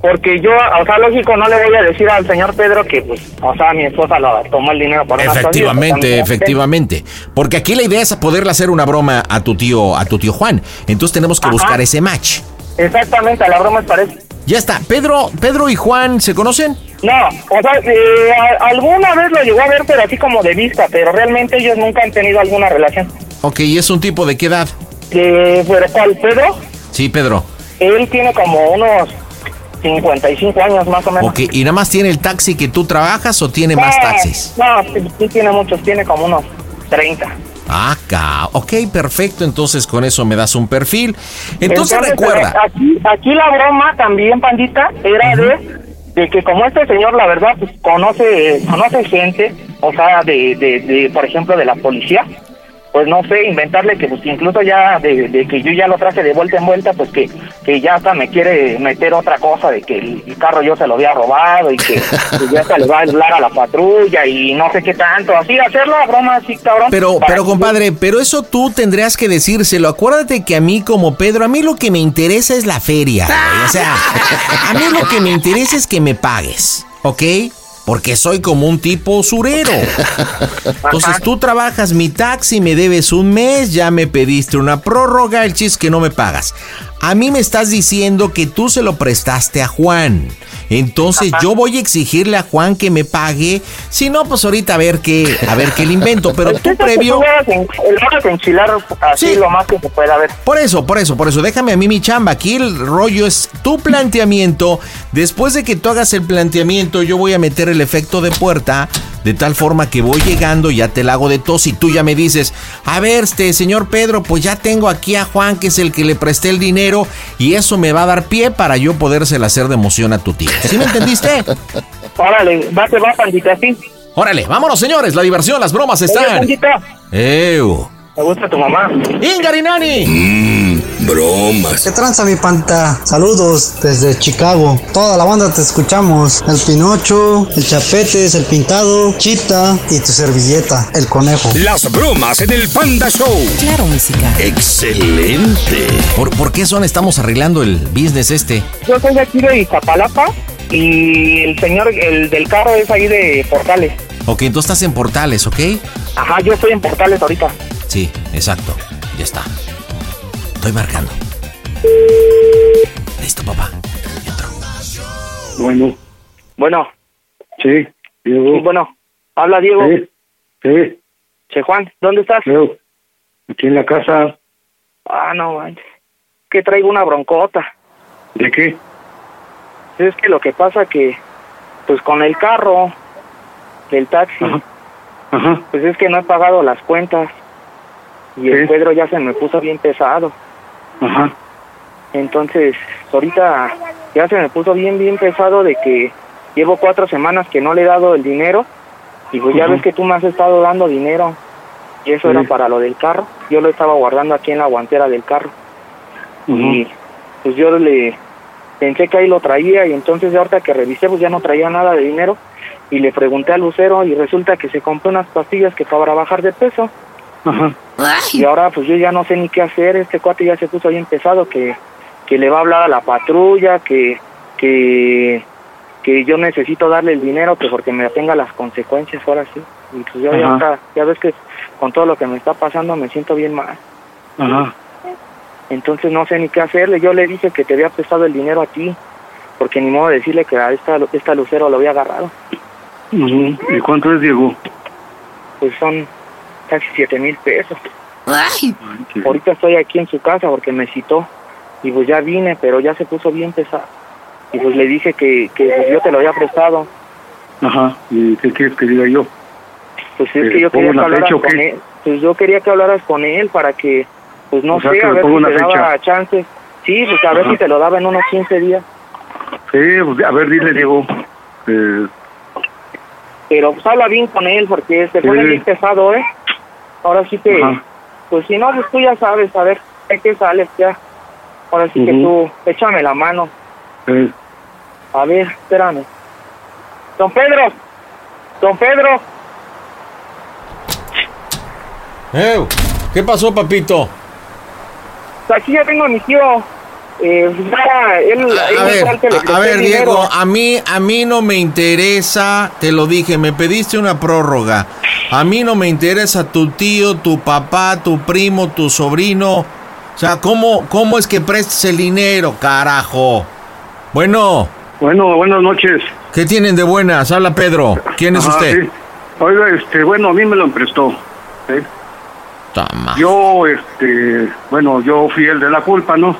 porque yo, o sea, lógico, no le voy a decir al señor Pedro que, pues, o sea, mi esposa lo tomó el dinero por unas Efectivamente, efectivamente. Porque aquí la idea es poderle hacer una broma a tu tío, a tu tío Juan. Entonces tenemos que Ajá. buscar ese match. Exactamente, a la broma es parece. Ya está. Pedro, Pedro y Juan, ¿se conocen? No, o sea, eh, alguna vez lo llegó a ver, pero así como de vista, pero realmente ellos nunca han tenido alguna relación. Ok, ¿y es un tipo de qué edad? Eh, ¿Pero cuál, Pedro? Sí, Pedro. Él tiene como unos 55 años más o menos. Ok, ¿y nada más tiene el taxi que tú trabajas o tiene más taxis? No, sí, tiene muchos, tiene como unos 30. Acá, ok, perfecto. Entonces con eso me das un perfil. Entonces, recuerda. Aquí, aquí la broma también, pandita, era de, de que como este señor, la verdad, pues conoce, conoce gente, o sea, de, de, de, por ejemplo, de la policía. Pues no sé, inventarle que pues incluso ya de, de que yo ya lo traje de vuelta en vuelta, pues que, que ya hasta me quiere meter otra cosa de que el, el carro yo se lo había robado y que, que ya hasta le va a hablar a la patrulla y no sé qué tanto, así hacerlo a broma así cabrón. Pero, pero que- compadre, pero eso tú tendrías que decírselo. Acuérdate que a mí como Pedro, a mí lo que me interesa es la feria. güey. O sea, a mí lo que me interesa es que me pagues, ¿ok? Porque soy como un tipo usurero. Entonces tú trabajas mi taxi, me debes un mes, ya me pediste una prórroga, el chiste es que no me pagas. A mí me estás diciendo que tú se lo prestaste a Juan. Entonces yo voy a exigirle a Juan que me pague. Si no, pues ahorita a ver qué, a ver qué le invento. Pero <laughs> tú previo. El enchilar así lo más que se pueda ver. Por eso, por eso, por eso, déjame a mí mi chamba. Aquí el rollo es tu planteamiento. Después de que tú hagas el planteamiento, yo voy a meter el efecto de puerta. De tal forma que voy llegando, ya te la hago de tos y tú ya me dices, a ver, este señor Pedro, pues ya tengo aquí a Juan, que es el que le presté el dinero, y eso me va a dar pie para yo podérsela hacer de emoción a tu tío. ¿Sí me entendiste? <laughs> Órale, va, te va, pandita, sí. Órale, vámonos señores, la diversión, las bromas Oye, están. pandita, ¿te gusta tu mamá? ¡Ingarinani! Mmm, bromas. ¿Qué tranza mi panta? Saludos desde Chicago. Toda la banda te escuchamos. El Pinocho, el Chapetes, el Pintado, Chita y tu servilleta, el conejo. Las bromas en el Panda Show. Claro, música. Excelente. ¿Por, por qué son estamos arreglando el business este? Yo soy de aquí de Iztapalapa y el señor, el del carro es ahí de Portales. Ok, entonces estás en portales, ¿ok? Ajá, yo estoy en Portales ahorita. Sí, exacto. Ya está. Estoy marcando. Listo, papá. Bueno, Bueno, sí, Diego. sí, bueno, habla Diego. Sí, sí, Che Juan, ¿dónde estás? Diego. Aquí en la casa. Ah, no manches. Que traigo una broncota. ¿De qué? Es que lo que pasa que, pues con el carro del taxi, Ajá. pues es que no he pagado las cuentas. Y el. Pedro ya se me puso bien pesado. Ajá. Entonces, ahorita ya se me puso bien, bien pesado de que llevo cuatro semanas que no le he dado el dinero. Y pues ya ves que tú me has estado dando dinero. Y eso era para lo del carro. Yo lo estaba guardando aquí en la guantera del carro. Y pues yo le pensé que ahí lo traía y entonces de ahorita que revisé pues ya no traía nada de dinero. Y le pregunté al lucero y resulta que se compró unas pastillas que para bajar de peso. Ajá. Y ahora pues yo ya no sé ni qué hacer, este cuate ya se puso bien pesado que, que le va a hablar a la patrulla, que, que, que yo necesito darle el dinero que porque me tenga las consecuencias ahora sí. Y pues yo ya, ya ves que con todo lo que me está pasando me siento bien mal. Ajá. Entonces no sé ni qué hacerle, yo le dije que te había prestado el dinero a ti, porque ni modo de decirle que a esta, esta lucero lo había agarrado. ¿Y cuánto es, Diego? Pues son casi siete mil pesos. Ahorita estoy aquí en su casa porque me citó y pues ya vine, pero ya se puso bien pesado. Y pues le dije que, que pues, yo te lo había prestado. Ajá. ¿Y qué quieres que diga yo? Pues es que yo ¿pongo quería que hablaras fecha con qué? él. Pues yo quería que hablaras con él para que, pues no O sea, sé, a ver si te daba fecha. chance. Sí, pues a ver Ajá. si te lo daba en unos 15 días. Sí, pues, a ver, dile, Diego. Eh, Pero pues habla bien con él porque se pone Sí. bien pesado, ¿eh? Ahora sí que, Ajá. pues si no, pues tú ya sabes, a ver, ¿de qué sales ya? Ahora sí que tú, échame la mano. A ver, espérame. Don Pedro, don Pedro. ¿Qué pasó, papito? aquí ya tengo a mi tío. Eh, él, A me ver, a, ver. Diego, a mí, a mí no me interesa, te lo dije, me pediste una prórroga. A mí no me interesa tu tío, tu papá, tu primo, tu sobrino. O sea, ¿cómo, cómo es que prestes el dinero, carajo? Bueno. Bueno, buenas noches. ¿Qué tienen de buenas? Habla Pedro. ¿Quién es Ajá, usted? sí. Oiga, este, bueno, a mí me lo emprestó. ¿sí? Toma. Yo, este, bueno, yo fui el de la culpa, ¿no?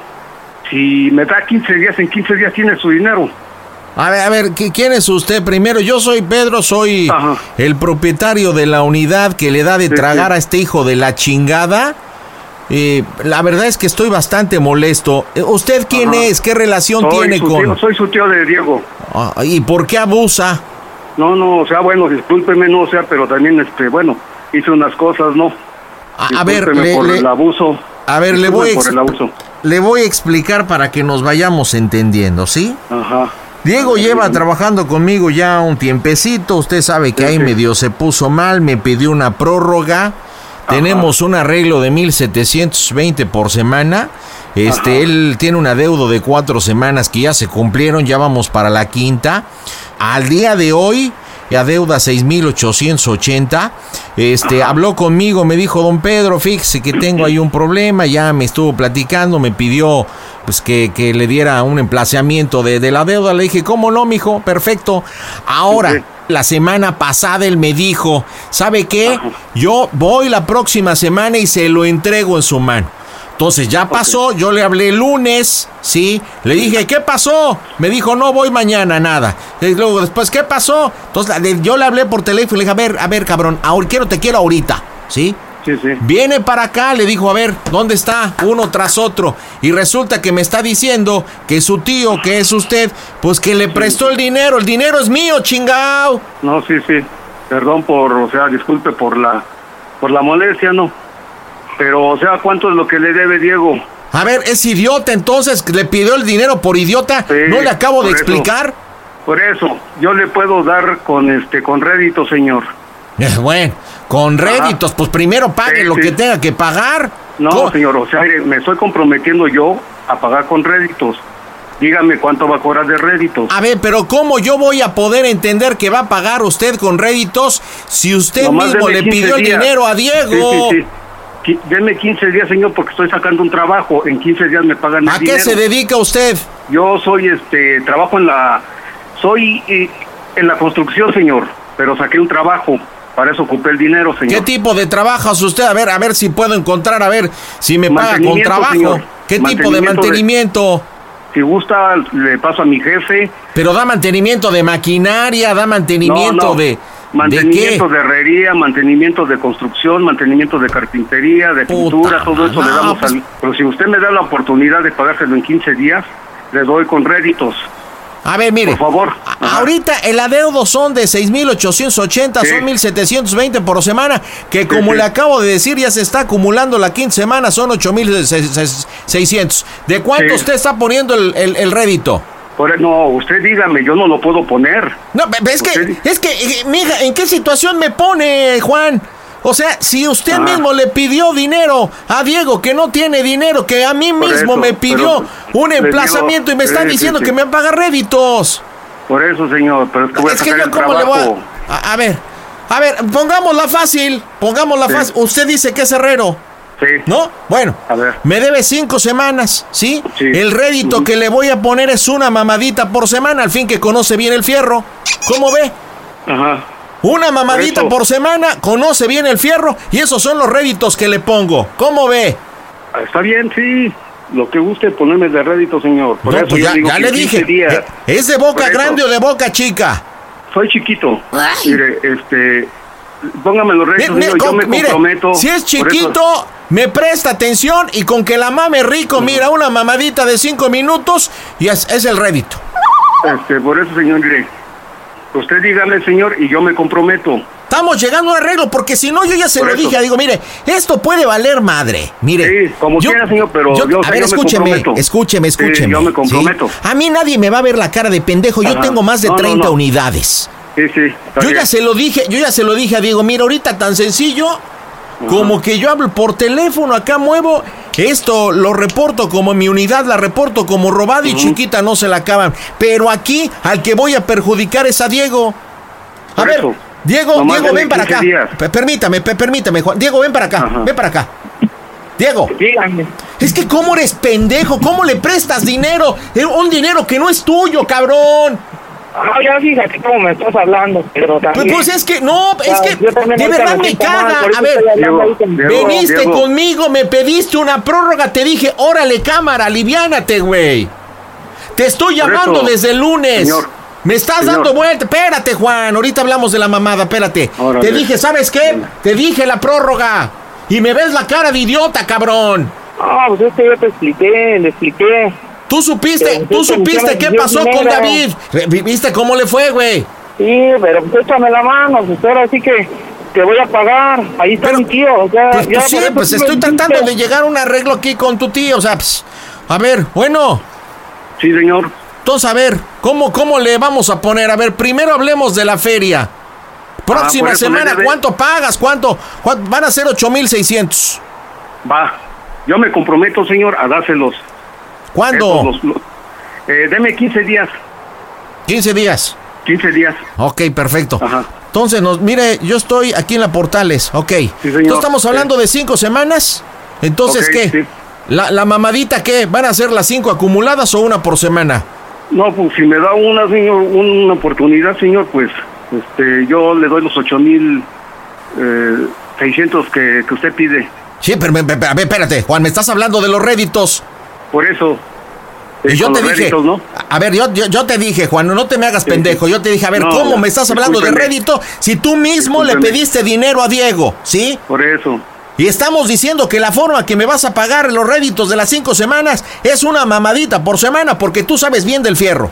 Si me da 15 días, en 15 días tiene su dinero. A ver, a ver, ¿qui- ¿quién es usted primero? Yo soy Pedro, soy el propietario de la unidad que le da de tragar a este hijo de la chingada. Eh, la verdad es que estoy bastante molesto. Eh, ¿Usted quién Ajá. es? ¿Qué relación Soy tiene con...? tío- soy su tío de Diego. Ah, ¿Y por qué abusa? No, no, o sea, bueno, discúlpeme, no, o sea, pero también, este, bueno, hice unas cosas, ¿no? A, a ver, le, por le- el abuso. a ver, le voy, a por el abuso. Le voy a explicar para que nos vayamos entendiendo, ¿sí? Ajá. Diego lleva trabajando conmigo ya un tiempecito, usted sabe que ahí medio se puso mal, me pidió una prórroga, tenemos un arreglo de 1720 por semana, este, él tiene un adeudo de cuatro semanas que ya se cumplieron, ya vamos para la quinta, al día de hoy adeuda 6880, este, habló conmigo, me dijo, don Pedro, fíjese que tengo ahí un problema, ya me estuvo platicando, me pidió pues que, que le diera un emplazamiento de, de la deuda. Le dije, ¿cómo no, mijo? Perfecto. Ahora, la semana pasada él me dijo, ¿sabe qué? Yo voy la próxima semana y se lo entrego en su mano. Entonces ya pasó, yo le hablé el lunes, ¿sí? Le dije, ¿qué pasó? Me dijo, no voy mañana, nada. Y luego después, ¿qué pasó? Entonces yo le hablé por teléfono y le dije, a ver, a ver, cabrón, ahora quiero, te quiero ahorita, ¿sí? Sí, sí. Viene para acá, le dijo, a ver, ¿dónde está? Uno tras otro. Y resulta que me está diciendo que su tío, que es usted, pues que le prestó el dinero. El dinero es mío, chingao. No, sí, sí. Perdón por, o sea, disculpe por la, por la molestia, ¿no? Pero, o sea, ¿cuánto es lo que le debe Diego? A ver, es idiota, entonces le pidió el dinero por idiota. ¿No le acabo de eso. explicar? Por eso, yo le puedo dar con este, con rédito, señor. Eh, bueno, con réditos, pues primero pague Sí, lo sí. que tenga que pagar. No, ¿Cómo? señor, o sea, me estoy comprometiendo yo a pagar con réditos. Dígame cuánto va a cobrar de réditos. A ver, pero ¿cómo yo voy a poder entender que va a pagar usted con réditos si usted Nomás mismo le 15 pidió el dinero a Diego? Sí, sí, sí. Deme 15 días, señor, porque estoy sacando un trabajo. En 15 días me pagan el ¿A qué dinero. se dedica usted? Yo soy, este, trabajo en la... Soy eh, en la construcción, señor, pero saqué un trabajo. Para eso ocupé el dinero, ¿Qué señor. tipo de trabajo hace usted? A ver, a ver si puedo encontrar, a ver si me paga con trabajo. señor. ¿Qué tipo de Mantenimiento de-? Si gusta, le paso a mi jefe. Pero da mantenimiento de maquinaria, da mantenimiento No, no. de... Mantenimiento ¿De de, herrería, mantenimiento de construcción, mantenimiento de carpintería, de pintura, todo eso le damos pues- al... Pero si usted me da la oportunidad de pagárselo en 15 días, le doy con réditos. A ver, mire. Por favor. Ahorita el adeudo son de 6.880, Sí. son 1.720 por semana, que como sí. le acabo de decir, ya se está acumulando la 15 semana, son 8.600. ¿De cuánto usted está poniendo el, el- el rédito? Por, no, usted dígame, yo no lo puedo poner. No, es que, es que, eh, mija, ¿en qué situación me pone, Juan? O sea, si usted Ah. mismo le pidió dinero a Diego que no tiene dinero, que a mí Por mismo eso, me pidió un emplazamiento digo, y me está diciendo sí. que me paga réditos. Por eso, señor, pero es que voy a Es que yo cómo le voy trabajo. a... a... a ver, a ver, pongámosla fácil, pongámosla Sí. fácil. Usted dice que es herrero. Sí. ¿No? Bueno, A ver. me debe cinco semanas, ¿sí? Sí. El rédito que le voy a poner es una mamadita por semana, al fin que conoce bien el fierro. ¿Cómo ve? Ajá. Una mamadita Por semana, conoce bien el fierro y esos son los réditos que le pongo. ¿Cómo ve? Está bien, sí. Lo que guste ponerme de rédito, señor. Por No, eso pues yo ya, digo ya que le 15 dije. días. ¿eh, ¿Es de boca Por eso. grande o de boca chica? Soy chiquito. Mire, este... Póngame los yo me mire, comprometo. si es chiquito, me presta atención y con que la mame rico, mira, una mamadita de cinco minutos y es, es el rédito. Este, por eso, señor, mire, usted dígame, señor, y yo me comprometo. Estamos llegando a un arreglo porque si no yo ya se Por lo eso. dije, digo, mire, esto puede valer madre. Mire, Sí, como quiera, señor, pero yo, a ver, yo me escúcheme, escúcheme, Sí, escúcheme. yo me ¿sí? comprometo. A mí nadie me va a ver la cara de pendejo, yo Ajá. tengo más de No, no, 30 no. unidades. Sí, sí, Yo ya se lo dije, yo ya se lo dije a Diego, mira, ahorita tan sencillo como que yo hablo por teléfono, acá muevo, esto lo reporto como mi unidad, la reporto como robada y chiquita no se la acaban. Pero aquí al que voy a perjudicar es a Diego. A ver. Diego, Nomás Diego, ven para 15 acá. Permítame, pe- permítame, Juan. Diego, ven para acá, ven para acá. Diego. Es que cómo eres pendejo, cómo le prestas dinero, Eh, un dinero que no es tuyo, cabrón. Ah, ya fíjate cómo me estás hablando, pero Pues, también... pues es que, no, es que de verdad me caga. A ver, Diego, veniste Diego. conmigo, me pediste una prórroga, te dije, órale cámara, aliviánate, güey. Te estoy llamando eso, desde el lunes. señor, me estás señor. dando vuelta. Espérate, Juan, ahorita hablamos de la mamada, espérate. Órale. Te dije, ¿sabes qué? Te dije la prórroga. Y me ves la cara de idiota, cabrón. Ah, pues es que yo te expliqué, le expliqué. Tú supiste, Pero tú supiste qué pasó con. David. ¿Viste cómo le fue, güey? Sí, pero pues échame la mano, pues ahora sí que, que voy a pagar. Ahí está mi tío. Ya, Pues, ya pues sí, pues me estoy tratando de llegar a un arreglo aquí con tu tío, o sea, pues, a ver, bueno. Sí, señor. Entonces, a ver, ¿cómo, ¿cómo le vamos a poner? A ver, primero hablemos de la feria. Próxima por eso semana, debe- ¿cuánto pagas? ¿Cuánto? ¿Cuánto? Van a ser 8600. Va. Yo me comprometo, señor, a dárselos. ¿Cuándo? Los- los- eh, deme 15 días. 15 días. 15 días. Ok, perfecto. Entonces, nos, mire, yo estoy aquí en la Portales, ok. Entonces estamos hablando de cinco semanas. Entonces, Ok, ¿qué? sí. La, ¿La mamadita qué? ¿Van a ser las cinco acumuladas o una por semana? No, pues si me da una, señor, una oportunidad, señor, pues este, yo le doy los 8 mil eh, 600 que, que usted pide. Sí, pero a ver, espérate, Juan, me estás hablando de los réditos. Por eso. Y yo te dije, réditos, ¿no? a ver, yo, yo, yo te dije, Juan, no te me hagas pendejo. Yo te dije, a ver, No, ¿cómo me estás hablando de rédito si tú mismo le pediste dinero a Diego, ¿sí? Por eso. Y estamos diciendo que la forma que me vas a pagar los réditos de las cinco semanas es una mamadita por semana porque tú sabes bien del fierro.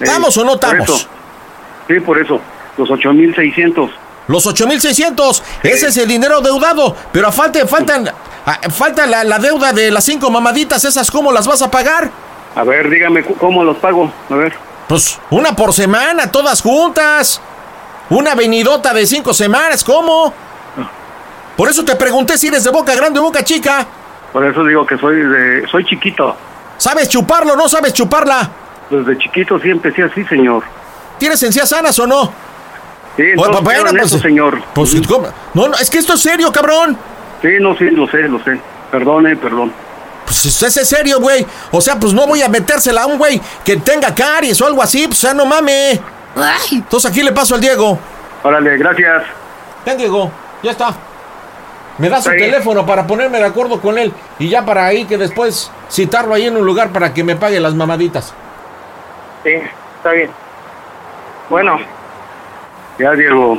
¿Estamos o no por estamos? eso. Sí, por eso. Los 8 mil 600. Los 8600, ese es el dinero deudado, pero a falta, faltan, a- falta la, la deuda de las cinco mamaditas, esas cómo las vas a pagar? A ver, dígame cómo los pago. A ver. Pues una por semana, todas juntas. Una venidota de cinco semanas, ¿cómo? Por eso te pregunté si eres de boca grande o boca chica. Por eso digo que soy de, soy chiquito. ¿Sabes chuparlo o no sabes chuparla? Desde chiquito sí empecé así, señor. ¿Tienes encías sanas o no? Sí, entonces, bueno, pues, eso, señor. Pues, ¿cómo? no, no, es que esto es serio, cabrón. Sí, no, sí, lo sé, lo sé. Perdone, perdón. Pues ese es serio, güey. O sea, pues no voy a metérsela a un güey que tenga caries o algo así. Pues ya no mame. Entonces aquí le paso al Diego. Órale, gracias. Ten, Diego. Ya está. Me da su teléfono para ponerme de acuerdo con él. Y ya para ahí que después citarlo ahí en un lugar para que me pague las mamaditas. Sí, está bien. Bueno, Ya, Diego.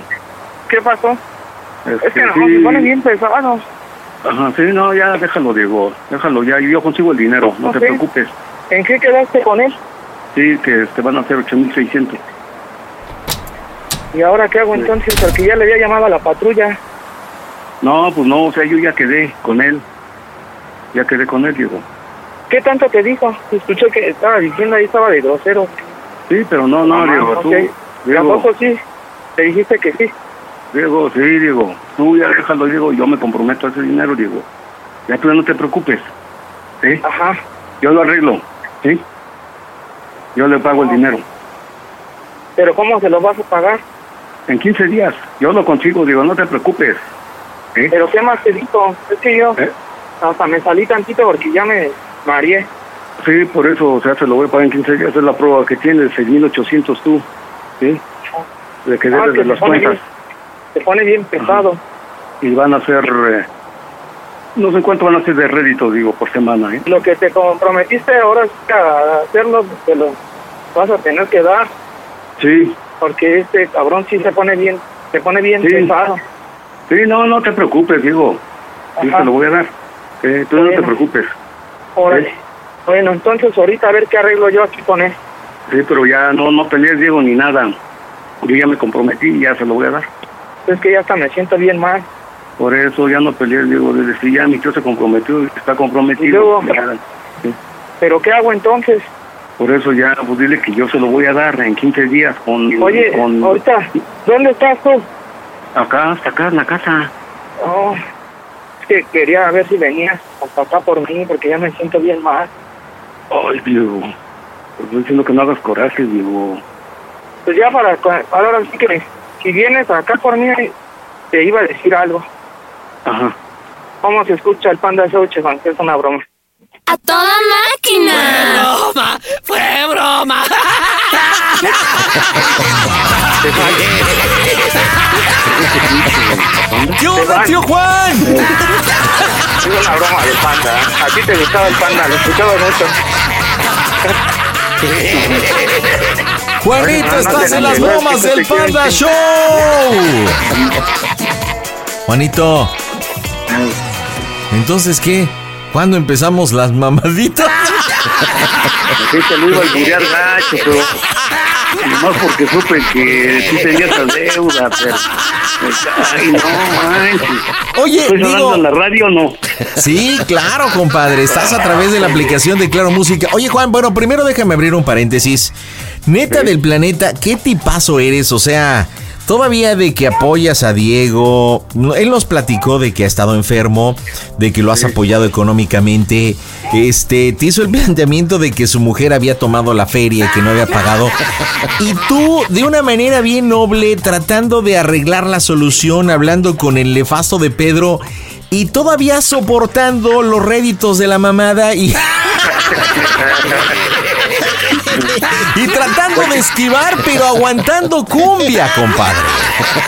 ¿qué pasó? Este, es que no, sí. me ponen bien pesados. Ajá, sí, no, ya déjalo, Diego. Déjalo, ya yo consigo el dinero, no te preocupes. ¿En qué quedaste con él? Sí, que te van a hacer 8600. ¿Y ahora qué hago entonces? Porque ya le había llamado a la patrulla. No, pues no, o sea, yo ya quedé con él. Ya quedé con él, Diego. ¿Qué tanto te dijo? Escuché que estaba diciendo ahí, estaba de grosero. Sí, pero no, no, Diego, tú. ok. Diego, Tampoco sí. Te dijiste que sí. Diego, sí, Diego. Tú ya déjalo, Diego, yo me comprometo a ese dinero, Diego. Ya tú ya no te preocupes. ¿Sí? Ajá. Yo lo arreglo, ¿sí? Yo le pago el dinero. ¿Pero cómo se lo vas a pagar? En 15 días. Yo lo consigo, digo, no te preocupes. ¿Sí? ¿Pero qué más te dijo? Es que yo ¿Eh? hasta me salí tantito porque ya me mareé. Sí, por eso, o sea, se lo voy a pagar en 15 días. Es la prueba que tienes, 6.800 tú. ¿Sí? De que Ah, debes que de las cuentas. Se pone bien pesado. Y van a ser... eh, no sé cuánto van a ser de rédito, digo, por semana, ¿eh? Lo que te comprometiste ahora es que a hacerlo, te lo vas a tener que dar. Sí, Porque este cabrón sí se pone bien, se pone bien Sí. pesado. sí, no, no te preocupes, digo. Yo te lo voy a dar. Eh, tú no te preocupes. Órale. Bueno, entonces ahorita a ver qué arreglo yo aquí con él. Sí, pero ya no, no pelees, Diego, ni nada. Yo ya me comprometí y ya se lo voy a dar. Es que ya hasta me siento bien mal. Por eso ya no Diego. Desde que ya mi tío se comprometió, está Y comprometido. luego- Ya, sí. ¿Pero qué hago entonces? Por eso ya, pues dile que yo se lo voy a dar en 15 días con... Oye, con ahorita, ¿dónde estás tú? Acá, hasta acá, en la casa. Oh, es que quería ver si venías hasta acá por mí, porque ya me siento bien mal. Ay, Diego. Te estoy diciendo que no hagas coraje, Diego. Pues ya para, ahora sí que si vienes acá por mí, te iba a decir algo. Ajá. ¿Cómo se escucha el Panda Show? Que es una broma. ¡A toda máquina! ¡Fue broma! ¡Fue broma! ¿Qué onda, tío Juan? Es una broma del Panda. A ti te gustaba el Panda, lo escuchaba mucho. Juanito, no estás en las bromas que del Panda. Show. <laughs> Juanito. Entonces, ¿qué? ¿Cuándo empezamos las mamaditas? Sí, te lo iba a alburear gacho, pero... Nomás porque supe que sí tenía esa deuda, pero... Ay, no manches. Oye, ¿Estoy digo- en la radio o no? Sí, claro, compadre. Estás a través de la aplicación de Claro Música. Oye, Juan, bueno, primero déjame abrir un paréntesis. Neta del planeta, ¿qué tipazo eres? O sea, todavía de que apoyas a Diego. Él nos platicó de que ha estado enfermo, de que lo has apoyado económicamente. Este, te hizo el planteamiento de que su mujer había tomado la feria y que no había pagado. Y tú, de una manera bien noble, tratando de arreglar la solución, hablando con el nefasto de Pedro y todavía soportando los réditos de la mamada y. <laughs> y tratando de esquivar, pero aguantando cumbia, compadre.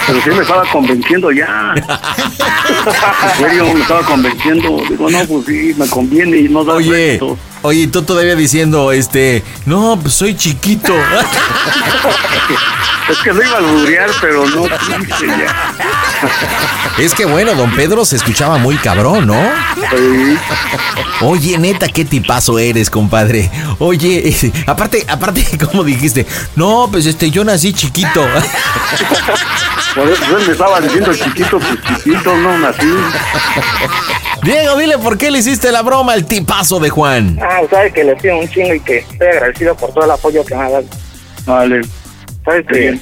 Pero sí me estaba convenciendo ya. En serio, me estaba convenciendo. Digo, no, pues sí, me conviene y no da Oye, rédito. oye, y tú todavía diciendo, este, no, pues soy chiquito. <laughs> Es que no iba a alburear, pero no quise ya. Es que bueno, don Pedro se escuchaba muy cabrón, ¿no? Oye, neta, qué tipazo eres, compadre. Oye, <laughs> aparte, aparte, <laughs> como dijiste, no, pues este, yo nací chiquito. <laughs> Por eso él me estaba diciendo chiquito, pues chiquito, no nací. Diego, dile por qué le hiciste la broma al tipazo de Juan. Ah, sabes que le pido un chingo y que estoy agradecido por todo el apoyo que me ha dado. Vale. Sabes que,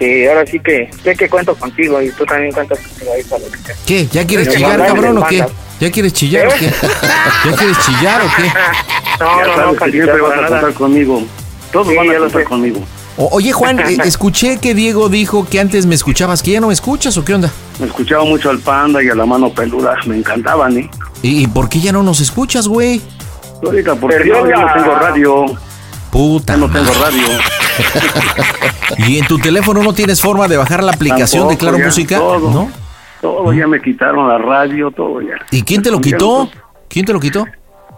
Que ahora sí que sé que cuento contigo y tú también cuentas conmigo ahí para lo que sea. ¿Qué? ¿Ya quieres chillar, cabrón, o qué? ¿Ya quieres chillar o qué? <laughs> ¿Ya quieres chillar o qué? <laughs> No, ya no, sabes no, que Pandita, siempre vas a nada. contar conmigo. Todos Sí, van a contar conmigo. O- oye, Juan, eh, <laughs> escuché que Diego dijo que antes me escuchabas, que ya no me escuchas o qué onda. Me escuchaba mucho al panda y a la mano peluda. Me encantaban, ¿eh? ¿Y, y por qué ya no nos escuchas, güey? Ahorita, porque yo no tengo radio. Puta. No tengo radio. <laughs> ¿Y en tu teléfono no tienes forma de bajar la aplicación de Claro ya, Música? todo. ¿No? Todo ya me quitaron la radio, todo ya. ¿Y quién te lo quitó? ¿Quién te lo quitó?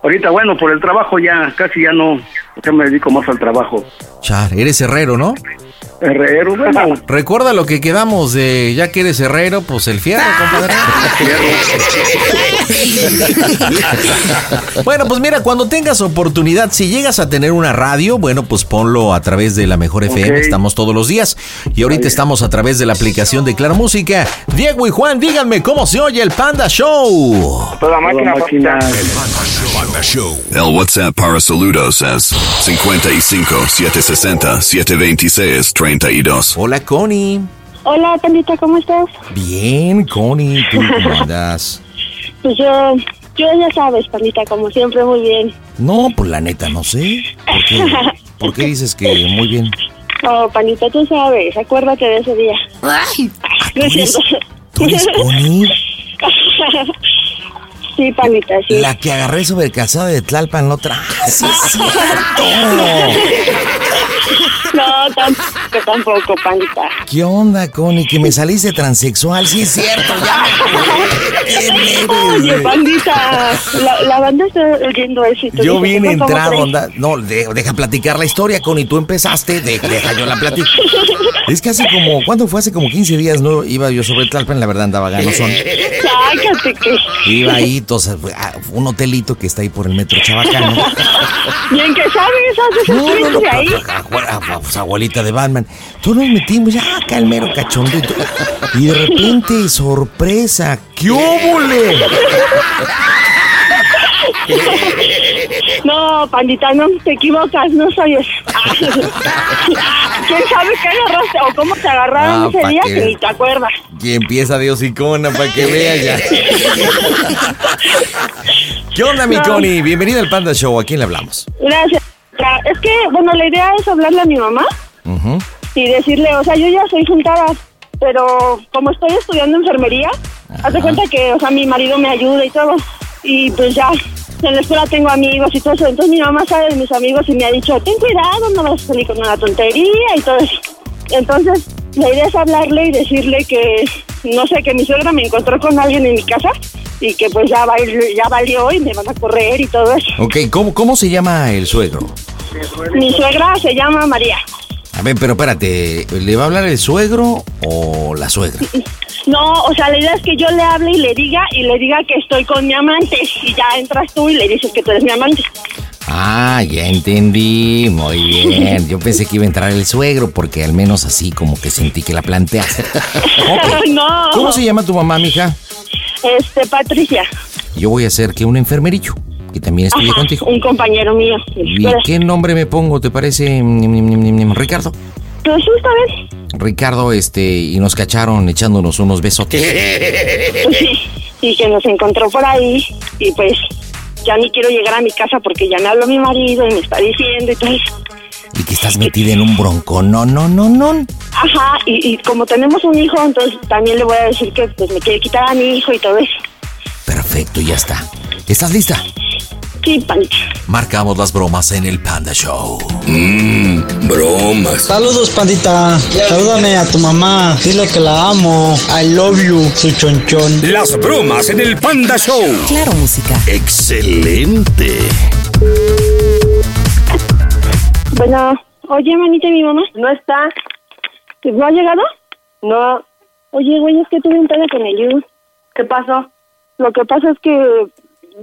Ahorita, bueno, por el trabajo ya, casi ya no. Ya me dedico más al trabajo. Char, eres herrero, ¿no? Herrero, bueno. Recuerda lo que quedamos de ya que eres herrero, pues el fierro, compadre. <laughs> bueno, pues mira, cuando tengas oportunidad, si llegas a tener una radio, bueno, pues ponlo a través de la Mejor FM, estamos todos los días. Y ahorita estamos a través de la aplicación de Claro Música. Diego y Juan, díganme cómo se oye el Panda Show. Toda máquina, máquina. El WhatsApp para saludos es 55 760 726 32. Hola, Connie. Hola, Pandita, ¿cómo estás? Bien, Connie, ¿tú cómo <laughs> andas? Pues yo, yo ya sabes, Pandita, como siempre, muy bien. No, pues la neta, no sé. ¿Por qué, por qué dices que muy bien? Oh, Pandita, tú sabes, acuérdate de ese día. Ay, No es cierto. ¿Tú eres Connie? <laughs> Sí, Pandita, sí. La que agarré sobre el calzado de Tlalpan la otra. ¡Ah, sí es cierto! <laughs> <laughs> No, tampoco, tampoco, Pandita. ¿Qué onda, Connie? Que me saliste transexual. Sí es cierto, ya. ¿Quién eres, Oye? Pandita, la, la banda está oyendo eso y Yo vine "¿Cómo entrado, crees?". onda. No, de- deja platicar la historia, Connie. Tú empezaste, de- deja yo la platico. Es que hace como, ¿cuándo fue? Hace como 15 días, ¿no? Iba yo sobre Tlalpan, la verdad andaba ganosón. Sácate que. Iba ahí, entonces, fue a un hotelito que está ahí por el metro Chabacano. <laughs> Bien que sabes, haces No, no, no, ahí. a- a- a- pues, abuelita de Batman. Todos nos metimos, ya acá el mero cachondo. Y, de repente, sorpresa, ¡qué óvole! No, pandita, no te equivocas, no soy eso. ¿Quién sabe qué agarraste o cómo te agarraron Ah, ese día que ni te acuerdas? Y empieza de hocicona para que vea ya. ¿Qué onda, mi No. Connie? Bienvenida al Panda Show. ¿A quién le hablamos? Gracias. Es que, bueno, la idea es hablarle a mi mamá y decirle, o sea, yo ya soy juntada, pero como estoy estudiando enfermería, haz de cuenta que, o sea, mi marido me ayuda y todo. Y pues ya, en la escuela tengo amigos y todo eso. Entonces mi mamá sabe de mis amigos y me ha dicho, ten cuidado, no vas a salir con una tontería y todo eso. Entonces, la idea es hablarle y decirle que, no sé, que mi suegra me encontró con alguien en mi casa y que pues ya, val- ya valió y me van a correr y todo eso. Ok, ¿cómo, ¿cómo se llama el suegro? Mi suegra se llama María. A ver, pero espérate, ¿le va a hablar el suegro o la suegra? No, o sea, la idea es que yo le hable y le diga y le diga que estoy con mi amante y ya entras tú y le dices que tú eres mi amante. Ah, ya entendí. Muy bien. Yo pensé que iba a entrar el suegro porque al menos así como que sentí que la planteaste. <laughs> Ok. no. ¿Cómo se llama tu mamá, mija? Este, Patricia. Yo voy a hacer que un enfermerillo que también estudie Ajá, contigo. Un compañero mío. ¿Y qué nombre me pongo? ¿Te parece mm, mm, mm, Ricardo? Pues sí, está bien. Ricardo, este, y nos cacharon echándonos unos besotes. Pues sí. Y que nos encontró por ahí. Y pues ya ni quiero llegar a mi casa porque ya me habló mi marido y me está diciendo y todo eso. Y que estás metida en un bronco. No, no, no, no. Ajá, y, y como tenemos un hijo, entonces también le voy a decir que pues me quiere quitar a mi hijo y todo eso. Perfecto, ya está. ¿Estás lista? Sí, panita. Marcamos las bromas en el Panda Show. Mmm, bromas. Saludos, pandita. Salúdame a tu mamá. Dile que la amo. I love you, su chonchón. Las bromas en el Panda Show. Claro, música. Excelente. Bueno, oye, manita, ¿y mi mamá? No está. ¿No ha llegado? No. Oye, güey, es que tuve un pedo con el Yu. ¿Qué pasó? Lo que pasa es que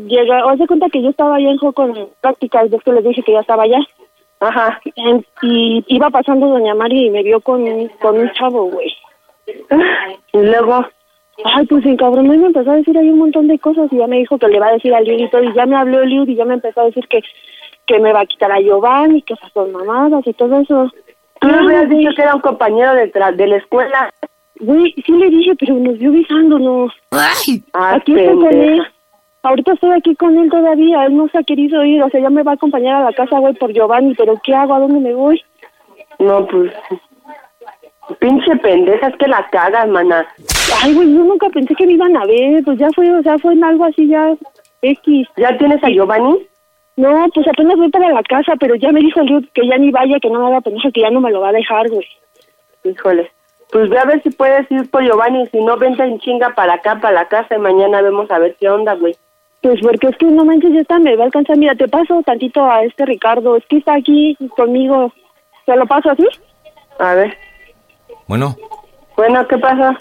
llega, de cuenta que yo estaba allá en juego con prácticas, ves que les dije que ya estaba allá. Ajá. En- y iba pasando doña Mari y me vio con, con un chavo, güey. Y luego, ay, pues se encabronó y me empezó a decir ahí un montón de cosas y ya me dijo que le va a decir a Liud y todo, y ya me habló Liud y ya me empezó a decir que, que me va a quitar a Giovanni, que esas son mamadas y todo eso. Tú le hubieras dicho que era un compañero de, tra- de la escuela. Güey, sí le dije, pero nos vio besándonos. Ay, aquí estoy con él. Ahorita estoy aquí con él todavía. Él no se ha querido ir. O sea, ya me va a acompañar a la casa, güey, por Giovanni. Pero ¿qué hago? ¿A dónde me voy? No, pues. Pinche pendeja, es que la cagas, mana. Ay, güey, yo nunca pensé que me iban a ver. Pues ya fue, o sea, fue en algo así ya X. ¿Ya tienes a Giovanni? No, pues apenas voy para la casa, pero ya me dijo el Ruth que ya ni vaya, que no me haga pendeja, que ya no me lo va a dejar, güey. Híjole. Pues ve a ver si puedes ir por Giovanni. Si no, vente en chinga para acá, para la casa. Y mañana vemos a ver qué onda, güey. Pues porque es que no manches, ya está, me va a alcanzar. Mira, te paso tantito a este Ricardo. Es que está aquí conmigo. ¿Te lo paso así? A ver. Bueno, Bueno, ¿qué pasa?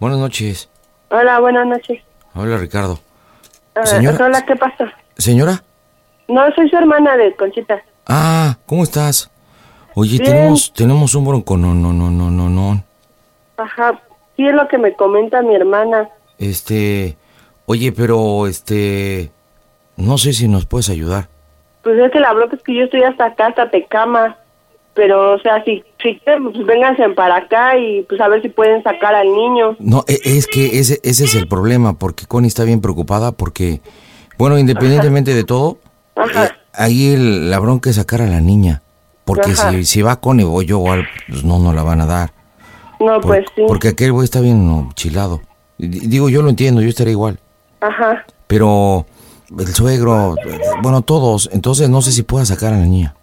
buenas noches. Hola, buenas noches. Hola, Ricardo. Señora. Hola, ¿qué pasa? Señora. No, soy su hermana de Conchita. Ah, ¿cómo estás? Oye, Bien. tenemos tenemos un bronco. No, no, no, no, no, no. Ajá. Sí, es lo que me comenta mi hermana. Este, oye, pero este, no sé si nos puedes ayudar. Pues es que la bronca es que yo estoy hasta acá, hasta Tecama. Pero, o sea, si, si quieren, pues vénganse para acá y pues a ver si pueden sacar al niño. No, e- es que ese, ese es el problema, porque Connie está bien preocupada porque, bueno, independientemente de todo, eh, ahí el- la bronca es sacar a la niña. Porque Ajá. si, si va Connie o yo, igual, pues no, no la van a dar. No, Por- pues sí. Porque aquel güey está bien chilado. Digo, yo lo entiendo, yo estaría igual. Ajá. Pero el suegro, bueno, todos, entonces no sé si pueda sacar a la niña.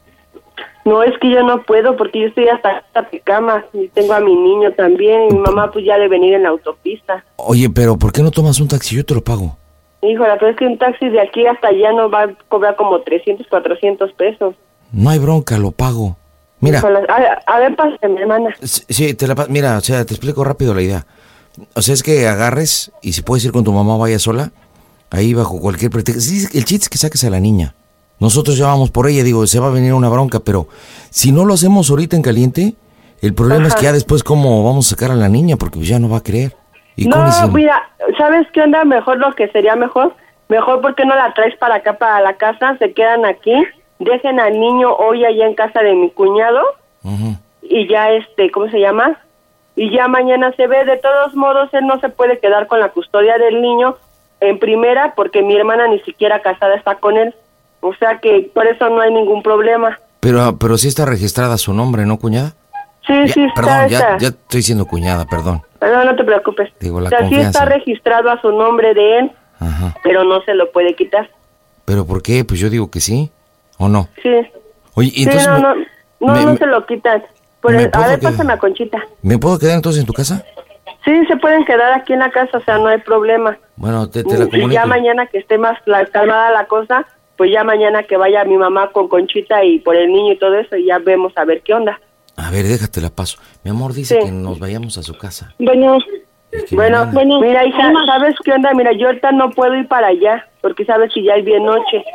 No, es que yo no puedo porque yo estoy hasta hasta Tecama y tengo a mi niño también y mi mamá pues ya de venir en la autopista. Oye, pero ¿por qué no tomas un taxi? Yo te lo pago. Híjole, pero es que un taxi de aquí hasta allá nos va a cobrar como 300, 400 pesos. No hay bronca, lo pago. Mira, Híjole, a, a ver, pásame, hermana. sí, te la mira, o sea, te explico rápido la idea. O sea, es que agarres y si puedes ir con tu mamá vaya sola, ahí bajo cualquier pretexto. El chiste es que saques a la niña. Nosotros ya vamos por ella, digo, se va a venir una bronca, pero si no lo hacemos ahorita en caliente, el problema es que ya después cómo vamos a sacar a la niña, porque pues ya no va a creer. Y no, mira, ¿sabes qué onda? Mejor lo que sería mejor, mejor porque no la traes para acá, para la casa, se quedan aquí, dejen al niño hoy allá en casa de mi cuñado y ya este, ¿cómo se llama? Y ya mañana se ve, de todos modos él no se puede quedar con la custodia del niño en primera porque mi hermana ni siquiera casada está con él, o sea que por eso no hay ningún problema. Pero, pero sí está registrada su nombre, ¿no, cuñada? Sí, sí está, Perdón, ya, está. ya estoy diciendo cuñada, perdón. No, no te preocupes. Digo, la o sea, sí confianza. está registrado a su nombre de él, Ajá. pero no se lo puede quitar. ¿Pero por qué? Pues yo digo que sí, ¿o no? Sí. Oye, y Sí, entonces, no, no, no, me- no me- se lo quitan. Por ¿me el- a ver, pásame a Conchita. ¿me puedo quedar entonces en tu casa? Sí, se pueden quedar aquí en la casa, o sea, no hay problema. Bueno, te, te la y comunico. ya mañana que esté más la- calmada la cosa, pues ya mañana que vaya mi mamá con Conchita y por el niño y todo eso, y ya vemos a ver qué onda. A ver, déjate la paso. Mi amor dice Sí. que nos vayamos a su casa. Bueno, Bueno, mira, hija, ¿sabes qué onda? Mira, yo ahorita no puedo ir para allá, porque sabes que ya es bien noche.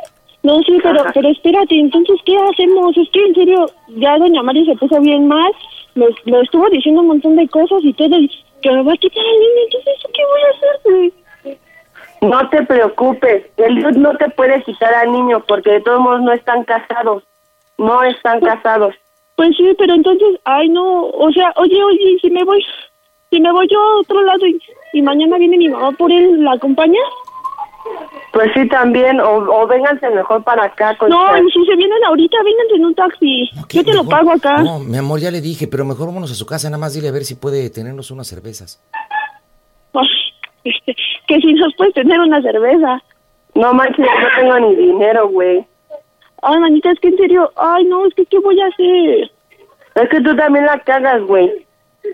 No, sí, pero, pero espérate, entonces, ¿qué hacemos? Es que, en serio, ya doña María se puso bien mal, me, me estuvo diciendo un montón de cosas y todo, y que me va a quitar al niño, entonces, ¿qué voy a hacer, güey? No te preocupes, Eliud no te puede quitar al niño porque de todos modos no están casados. No están casados. Pues sí, pero entonces, ay, no, o sea, oye, oye, ¿y si me voy, si me voy yo a otro lado y, y mañana viene mi mamá por él, ¿la acompaña? Pues sí, también, o, o vénganse mejor para acá. Concha. No, y si se vienen ahorita, vénganse en un taxi. Yo te lo pago acá. No, mi amor, ya le dije, pero mejor vámonos a su casa, nada más dile a ver si puede tenernos unas cervezas. Ay, este, que si nos puedes tener una cerveza. No manches, no tengo ni dinero, güey. Ay, manita, es que en serio, ay, no, es que ¿qué voy a hacer? Es que tú también la cagas, güey.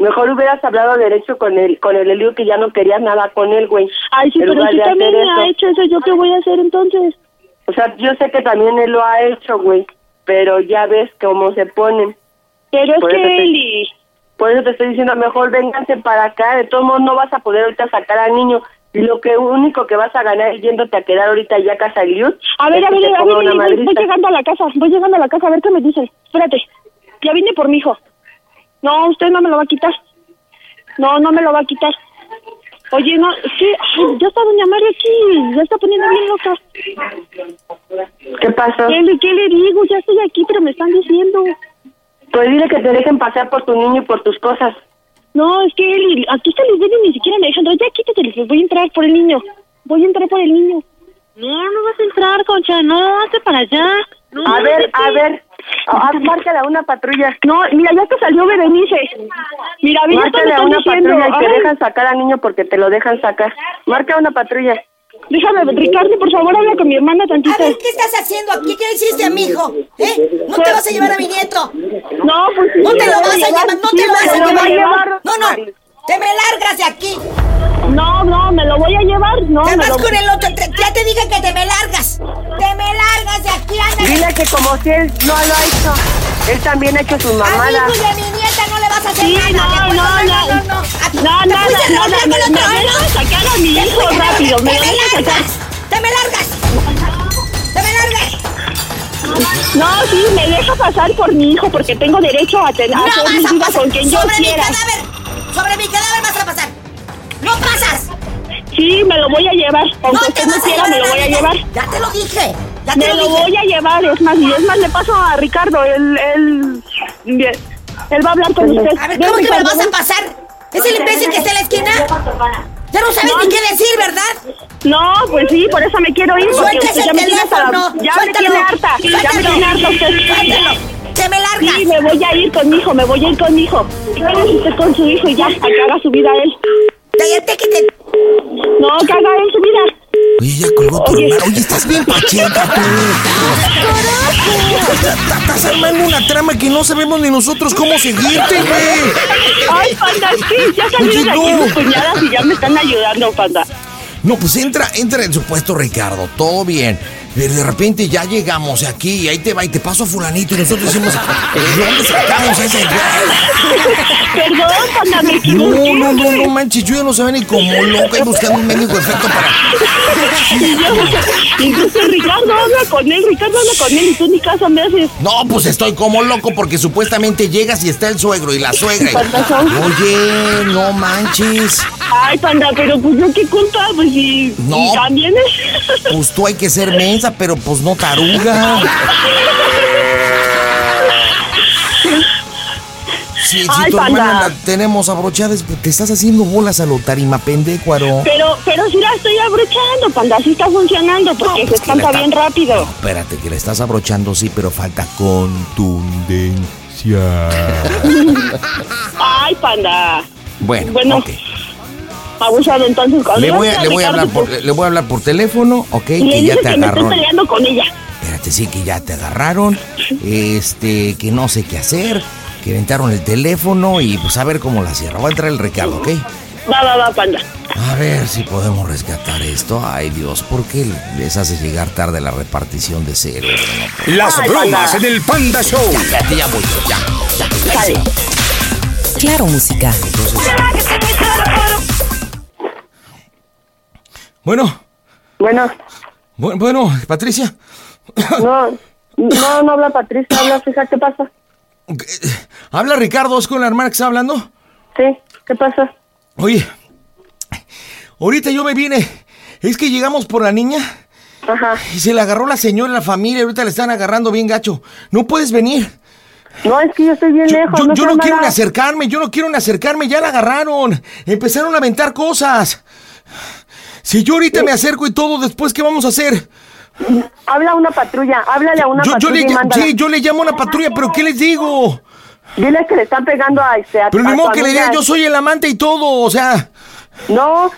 Mejor hubieras hablado derecho con él, con el Eliud que ya no querías nada con él, güey. Ay, sí, En pero tú también me ha hecho eso, ¿yo qué voy a hacer entonces? O sea, yo sé que también él lo ha hecho, güey. Pero ya ves cómo se ponen. Pero es que Eli... Por eso te estoy diciendo, mejor vénganse para acá. De todos modos, no vas a poder ahorita sacar al niño. Lo que único que vas a ganar es yéndote a quedar ahorita ya a casa de Eliud. A ver, a ver, a ver, voy, llegando a la casa, voy llegando a la casa a ver qué me dicen. Espérate, ya vine por mi hijo. No, usted no me lo va a quitar. No, no me lo va a quitar. Oye, no, sí, ay, ya está doña María aquí, ya está poniendo bien loca. ¿Qué pasó? ¿Qué le, qué le digo? Ya estoy aquí, pero me están diciendo. Pues dile que te dejen pasar por tu niño y por tus cosas. No, es que Eli, aquí está les y ni siquiera me dejan. entrar. Ya quítate, voy a entrar por el niño. Voy a entrar por el niño. No, no vas a entrar, Concha, no, hazte para allá. No, a ver, a ver. Ah, márcale a una patrulla. No, mira, ya te salió Berenice. Mira, mira, me a están una diciendo. patrulla y te Ay. dejan sacar al niño porque te lo dejan sacar. Marca a una patrulla. Déjame, Ricardo, por favor, habla con mi hermana tantito. A ver, ¿qué estás haciendo aquí? ¿Qué hiciste a mi hijo? ¿Eh? ¿No te vas a llevar a mi nieto? No, pues No te lo vas a llevar, no te lo vas a llevar. No, no, te me largas de aquí. No, no, me lo voy a llevar, no. Te vas lo- con el otro, te- ya te dije que te me largas. Te me largas de aquí, ándale. Dile que como si él no lo ha hecho, él también ha hecho sus A mi mamadas. hijo y a mi nieta no le vas a hacer Sí, nada. no, no, no. no, no. A- No, nada, fuiste a nada, revolver con me- ¿no? dejas sacar a mi hijo a rápido, me dejas sacar. Te me largas. Te me largas. No, sí, me deja pasar por mi hijo porque tengo derecho a, tener, a No hacer vas mi a vida con quien yo Sobre mi quiera. cadáver. Sobre mi cadáver vas a pasar. No pasas. Sí, me lo voy a llevar. Aunque No te usted no quiera, me lo voy a llevar. Ya te lo dije. Ya te Me lo lo dije. voy a llevar, es más, y es más, le paso a Ricardo, él, él, él va a hablar con usted. A ver, ¿cómo que me lo vas a pasar? ¿Es el imbécil que está en la esquina? Ya no sabes No. ni qué decir, ¿verdad? No, pues sí, por eso me quiero ir, ya el teléfono. ya me tiene harta, ya me tiene harta usted. Suéltalo. Te me largas. Sí, me voy a ir con mi hijo, me voy a ir con mi hijo. Váyase usted con su hijo y ya, a que haga su vida él. Cállate que te... No, que haga él su vida. Oye, ya colgó tu hermano. Oye, estás bien pacheca, tú. Estás armando una trama que no sabemos ni nosotros cómo seguirte, güey. Ay, panda, sí, ya salieron aquí mis cuñadas y ya me están ayudando, panda. No, pues entra, entra en su puesto, Ricardo. Todo bien. Pero de repente ya llegamos aquí y ahí te va y te paso a fulanito y nosotros decimos, ¿de dónde sacamos a ese? Perdón, panda, me equivoqué. No, no, no, no manches, yo ya no sabía ni como loca y buscando un médico efecto para... Y yo, Incluso Ricardo habla con él, Ricardo habla con él y tú ni caso me haces. No, pues estoy como loco porque supuestamente llegas y está el suegro y la suegra. y- Oye, no manches. Ay, panda, pero pues yo qué culpa, pues si No. y también es. Pues tú hay que ser mensa, pero pues no taruga. Si, si Ay, tu panda. hermana la tenemos abrochada, es- te estás haciendo bolas a lo tarima, pendecuaro. Pero, pero sí la estoy abrochando, panda, sí está funcionando porque se espanta está- bien rápido. Espérate, que le estás abrochando, sí, pero falta contundencia. <laughs> Ay, panda. Bueno, Bueno. Abusado entonces cuando Le voy, a, vaya le, voy a Ricardo, hablar por, le voy a hablar por teléfono, ok, y que ya te que me estoy agarró. peleando con ella. Espérate, sí, que ya te agarraron, este, que no sé qué hacer, que inventaron el teléfono y pues a ver cómo la cierra. Va a entrar el Ricardo, ¿ok? Va, va, va, panda. A ver si podemos rescatar esto. Ay Dios, ¿por qué les hace llegar tarde la repartición de cero? Las Ay, bromas panda. en el Panda Show. Ya, ya, ya voy ya, ya. Claro, música. Bueno. Bueno. Bu- Bueno, Patricia. No, <laughs> no, no habla Patricia, habla César, ¿qué pasa? ¿Habla Ricardo? ¿Es con la hermana que está hablando? Sí, ¿qué pasa? Oye, ahorita yo me vine. Es que llegamos por la niña. Ajá. Y se la agarró la señora, la familia. Ahorita le están agarrando bien gacho. No puedes venir. No, es que yo estoy bien lejos. Yo, no yo no quiero ni acercarme, yo no quiero ni acercarme. Ya la agarraron. Empezaron a aventar cosas. Si yo ahorita me acerco y todo, después, ¿qué vamos a hacer? Habla a una patrulla, háblale a una Yo, yo patrulla le, sí, yo le llamo a una patrulla, pero ¿qué les digo? Dile que le están pegando a este a, Pero ni tu modo que le diga, yo soy el amante y todo, o sea. No.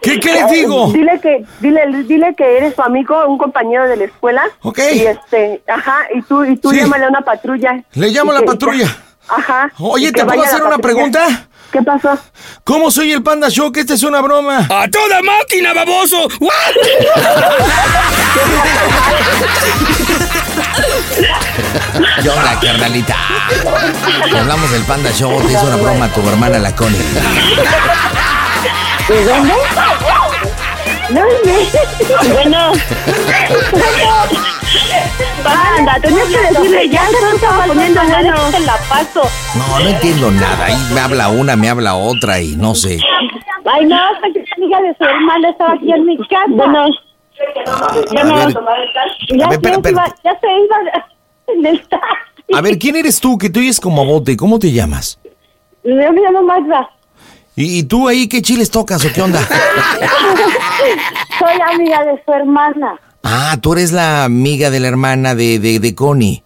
¿Qué, qué les digo? Dile que, dile, dile que eres su amigo, un compañero de la escuela. Ok. Y este, ajá, y tú, y tú Sí. llámale a una patrulla. Le llamo a la que- patrulla. Ajá. Oye, ¿te puedo hacer una patrulla. pregunta? ¿Qué pasó? ¿Cómo soy el Panda Show? Que esta es una broma. ¡A toda máquina, baboso! ¿Qué onda, carnalita? Te hablamos del Panda Show, te hizo una broma tu hermana la Connie. ¿De dónde? No Bueno. <laughs> Panda, tenías que decirle ya se estaba poniendo bueno. Te la paso. No, no entiendo nada. Ahí me habla una, me habla otra y no sé. Ay, no, hasta que la amiga de su hermana estaba aquí en mi casa. Bueno. Ya a no. ver. Ya A ver, se espera, iba, espera. ya se iba <laughs> en el taxi. A ver, ¿quién eres tú? Que te oyes como bote. ¿Cómo te llamas? Yo me llamo Magda. ¿Y, y tú ahí qué chiles tocas o qué onda? <laughs> Soy amiga de su hermana. Ah, tú eres la amiga de la hermana de, de, de Connie.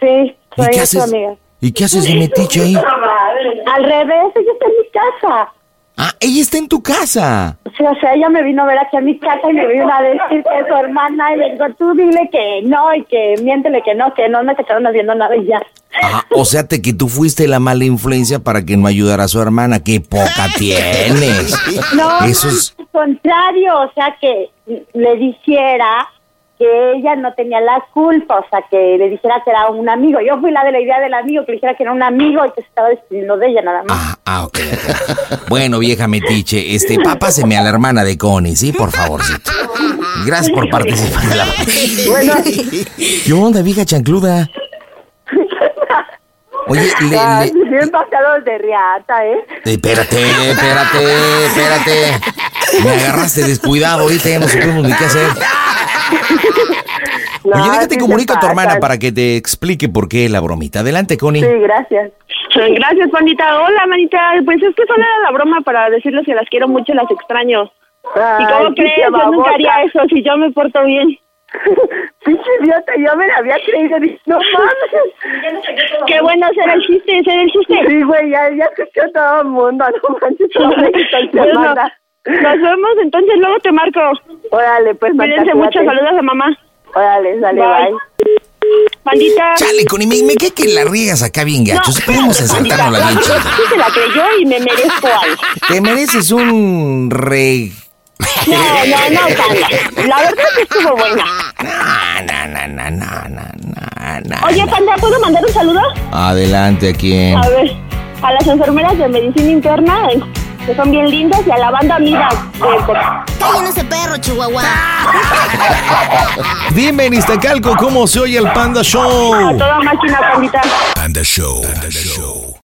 Sí, ¿Y soy qué su haces? amiga. ¿Y qué haces de metiche ahí? Al revés, ella está en mi casa. Ah, ella está en tu casa. Sí, o sea, ella me vino a ver aquí a mi casa y me vino a decir que es su hermana y le digo, tú dile que no y que miéntele que no, que no me cacharon haciendo nada y ya. Ah, o sea, te, que tú fuiste la mala influencia para que no ayudara a su hermana. ¡Qué poca <laughs> tienes! No, Eso es... al contrario, o sea, que le dijera que ella no tenía la culpa, o sea, que le dijera que era un amigo. Yo fui la de la idea del amigo, que le dijera que era un amigo y que se estaba despidiendo de ella nada más. Ah, ok. ok. Bueno, vieja metiche, este, pápaseme a la hermana de Connie, ¿sí? Por favorcito. Gracias por participar en la... Bueno. <laughs> ¿Qué onda, vieja chancluda? Oye, <laughs> le, Ay, le- bien pasados de riata, ¿eh? Eh, Espérate, espérate, espérate. Me agarraste descuidado, ahorita ya no supimos ni qué hacer. <laughs> Oye, déjate comunico a tu hermana para que te explique por qué la bromita. Adelante, Connie. Sí, gracias. Gracias, Juanita. Hola, manita. Pues es que solo era la broma para decirles que las quiero mucho y las extraño. ¿Y cómo crees? Yo nunca haría eso si yo me porto bien. <laughs> Pinche idiota, yo me la había creído. dije, No <laughs> mames. Qué bueno hacer el chiste, hacer el chiste. Sí, güey, ya, ya escuchó todo el mundo. No manches, todo <laughs> Bueno, nos vemos entonces, luego te marco. Órale, pues, Cuídense mucho, saludos a mamá. Órale, dale, bye. Pandita. Chale, Connie, me, me cae que la riegas acá bien gachos. Esperemos ensartarnos la bien chida. Sí se la creyó y me merezco algo. Te mereces un re... No, no, no, <laughs> Panda. La verdad es que estuvo buena. Na, na, na, na, na, na, na. Oye, Panda, ¿puedo mandar un saludo? Adelante, ¿a quién? A ver, a las enfermeras de medicina interna, eh, que son bien lindas, y a la banda amiga. Está lleno ese perro, Chihuahua. <laughs> Dime, en Iztacalco, ¿cómo se oye el Panda Show? A toda máquina, Pandita. Panda Show. Panda Show.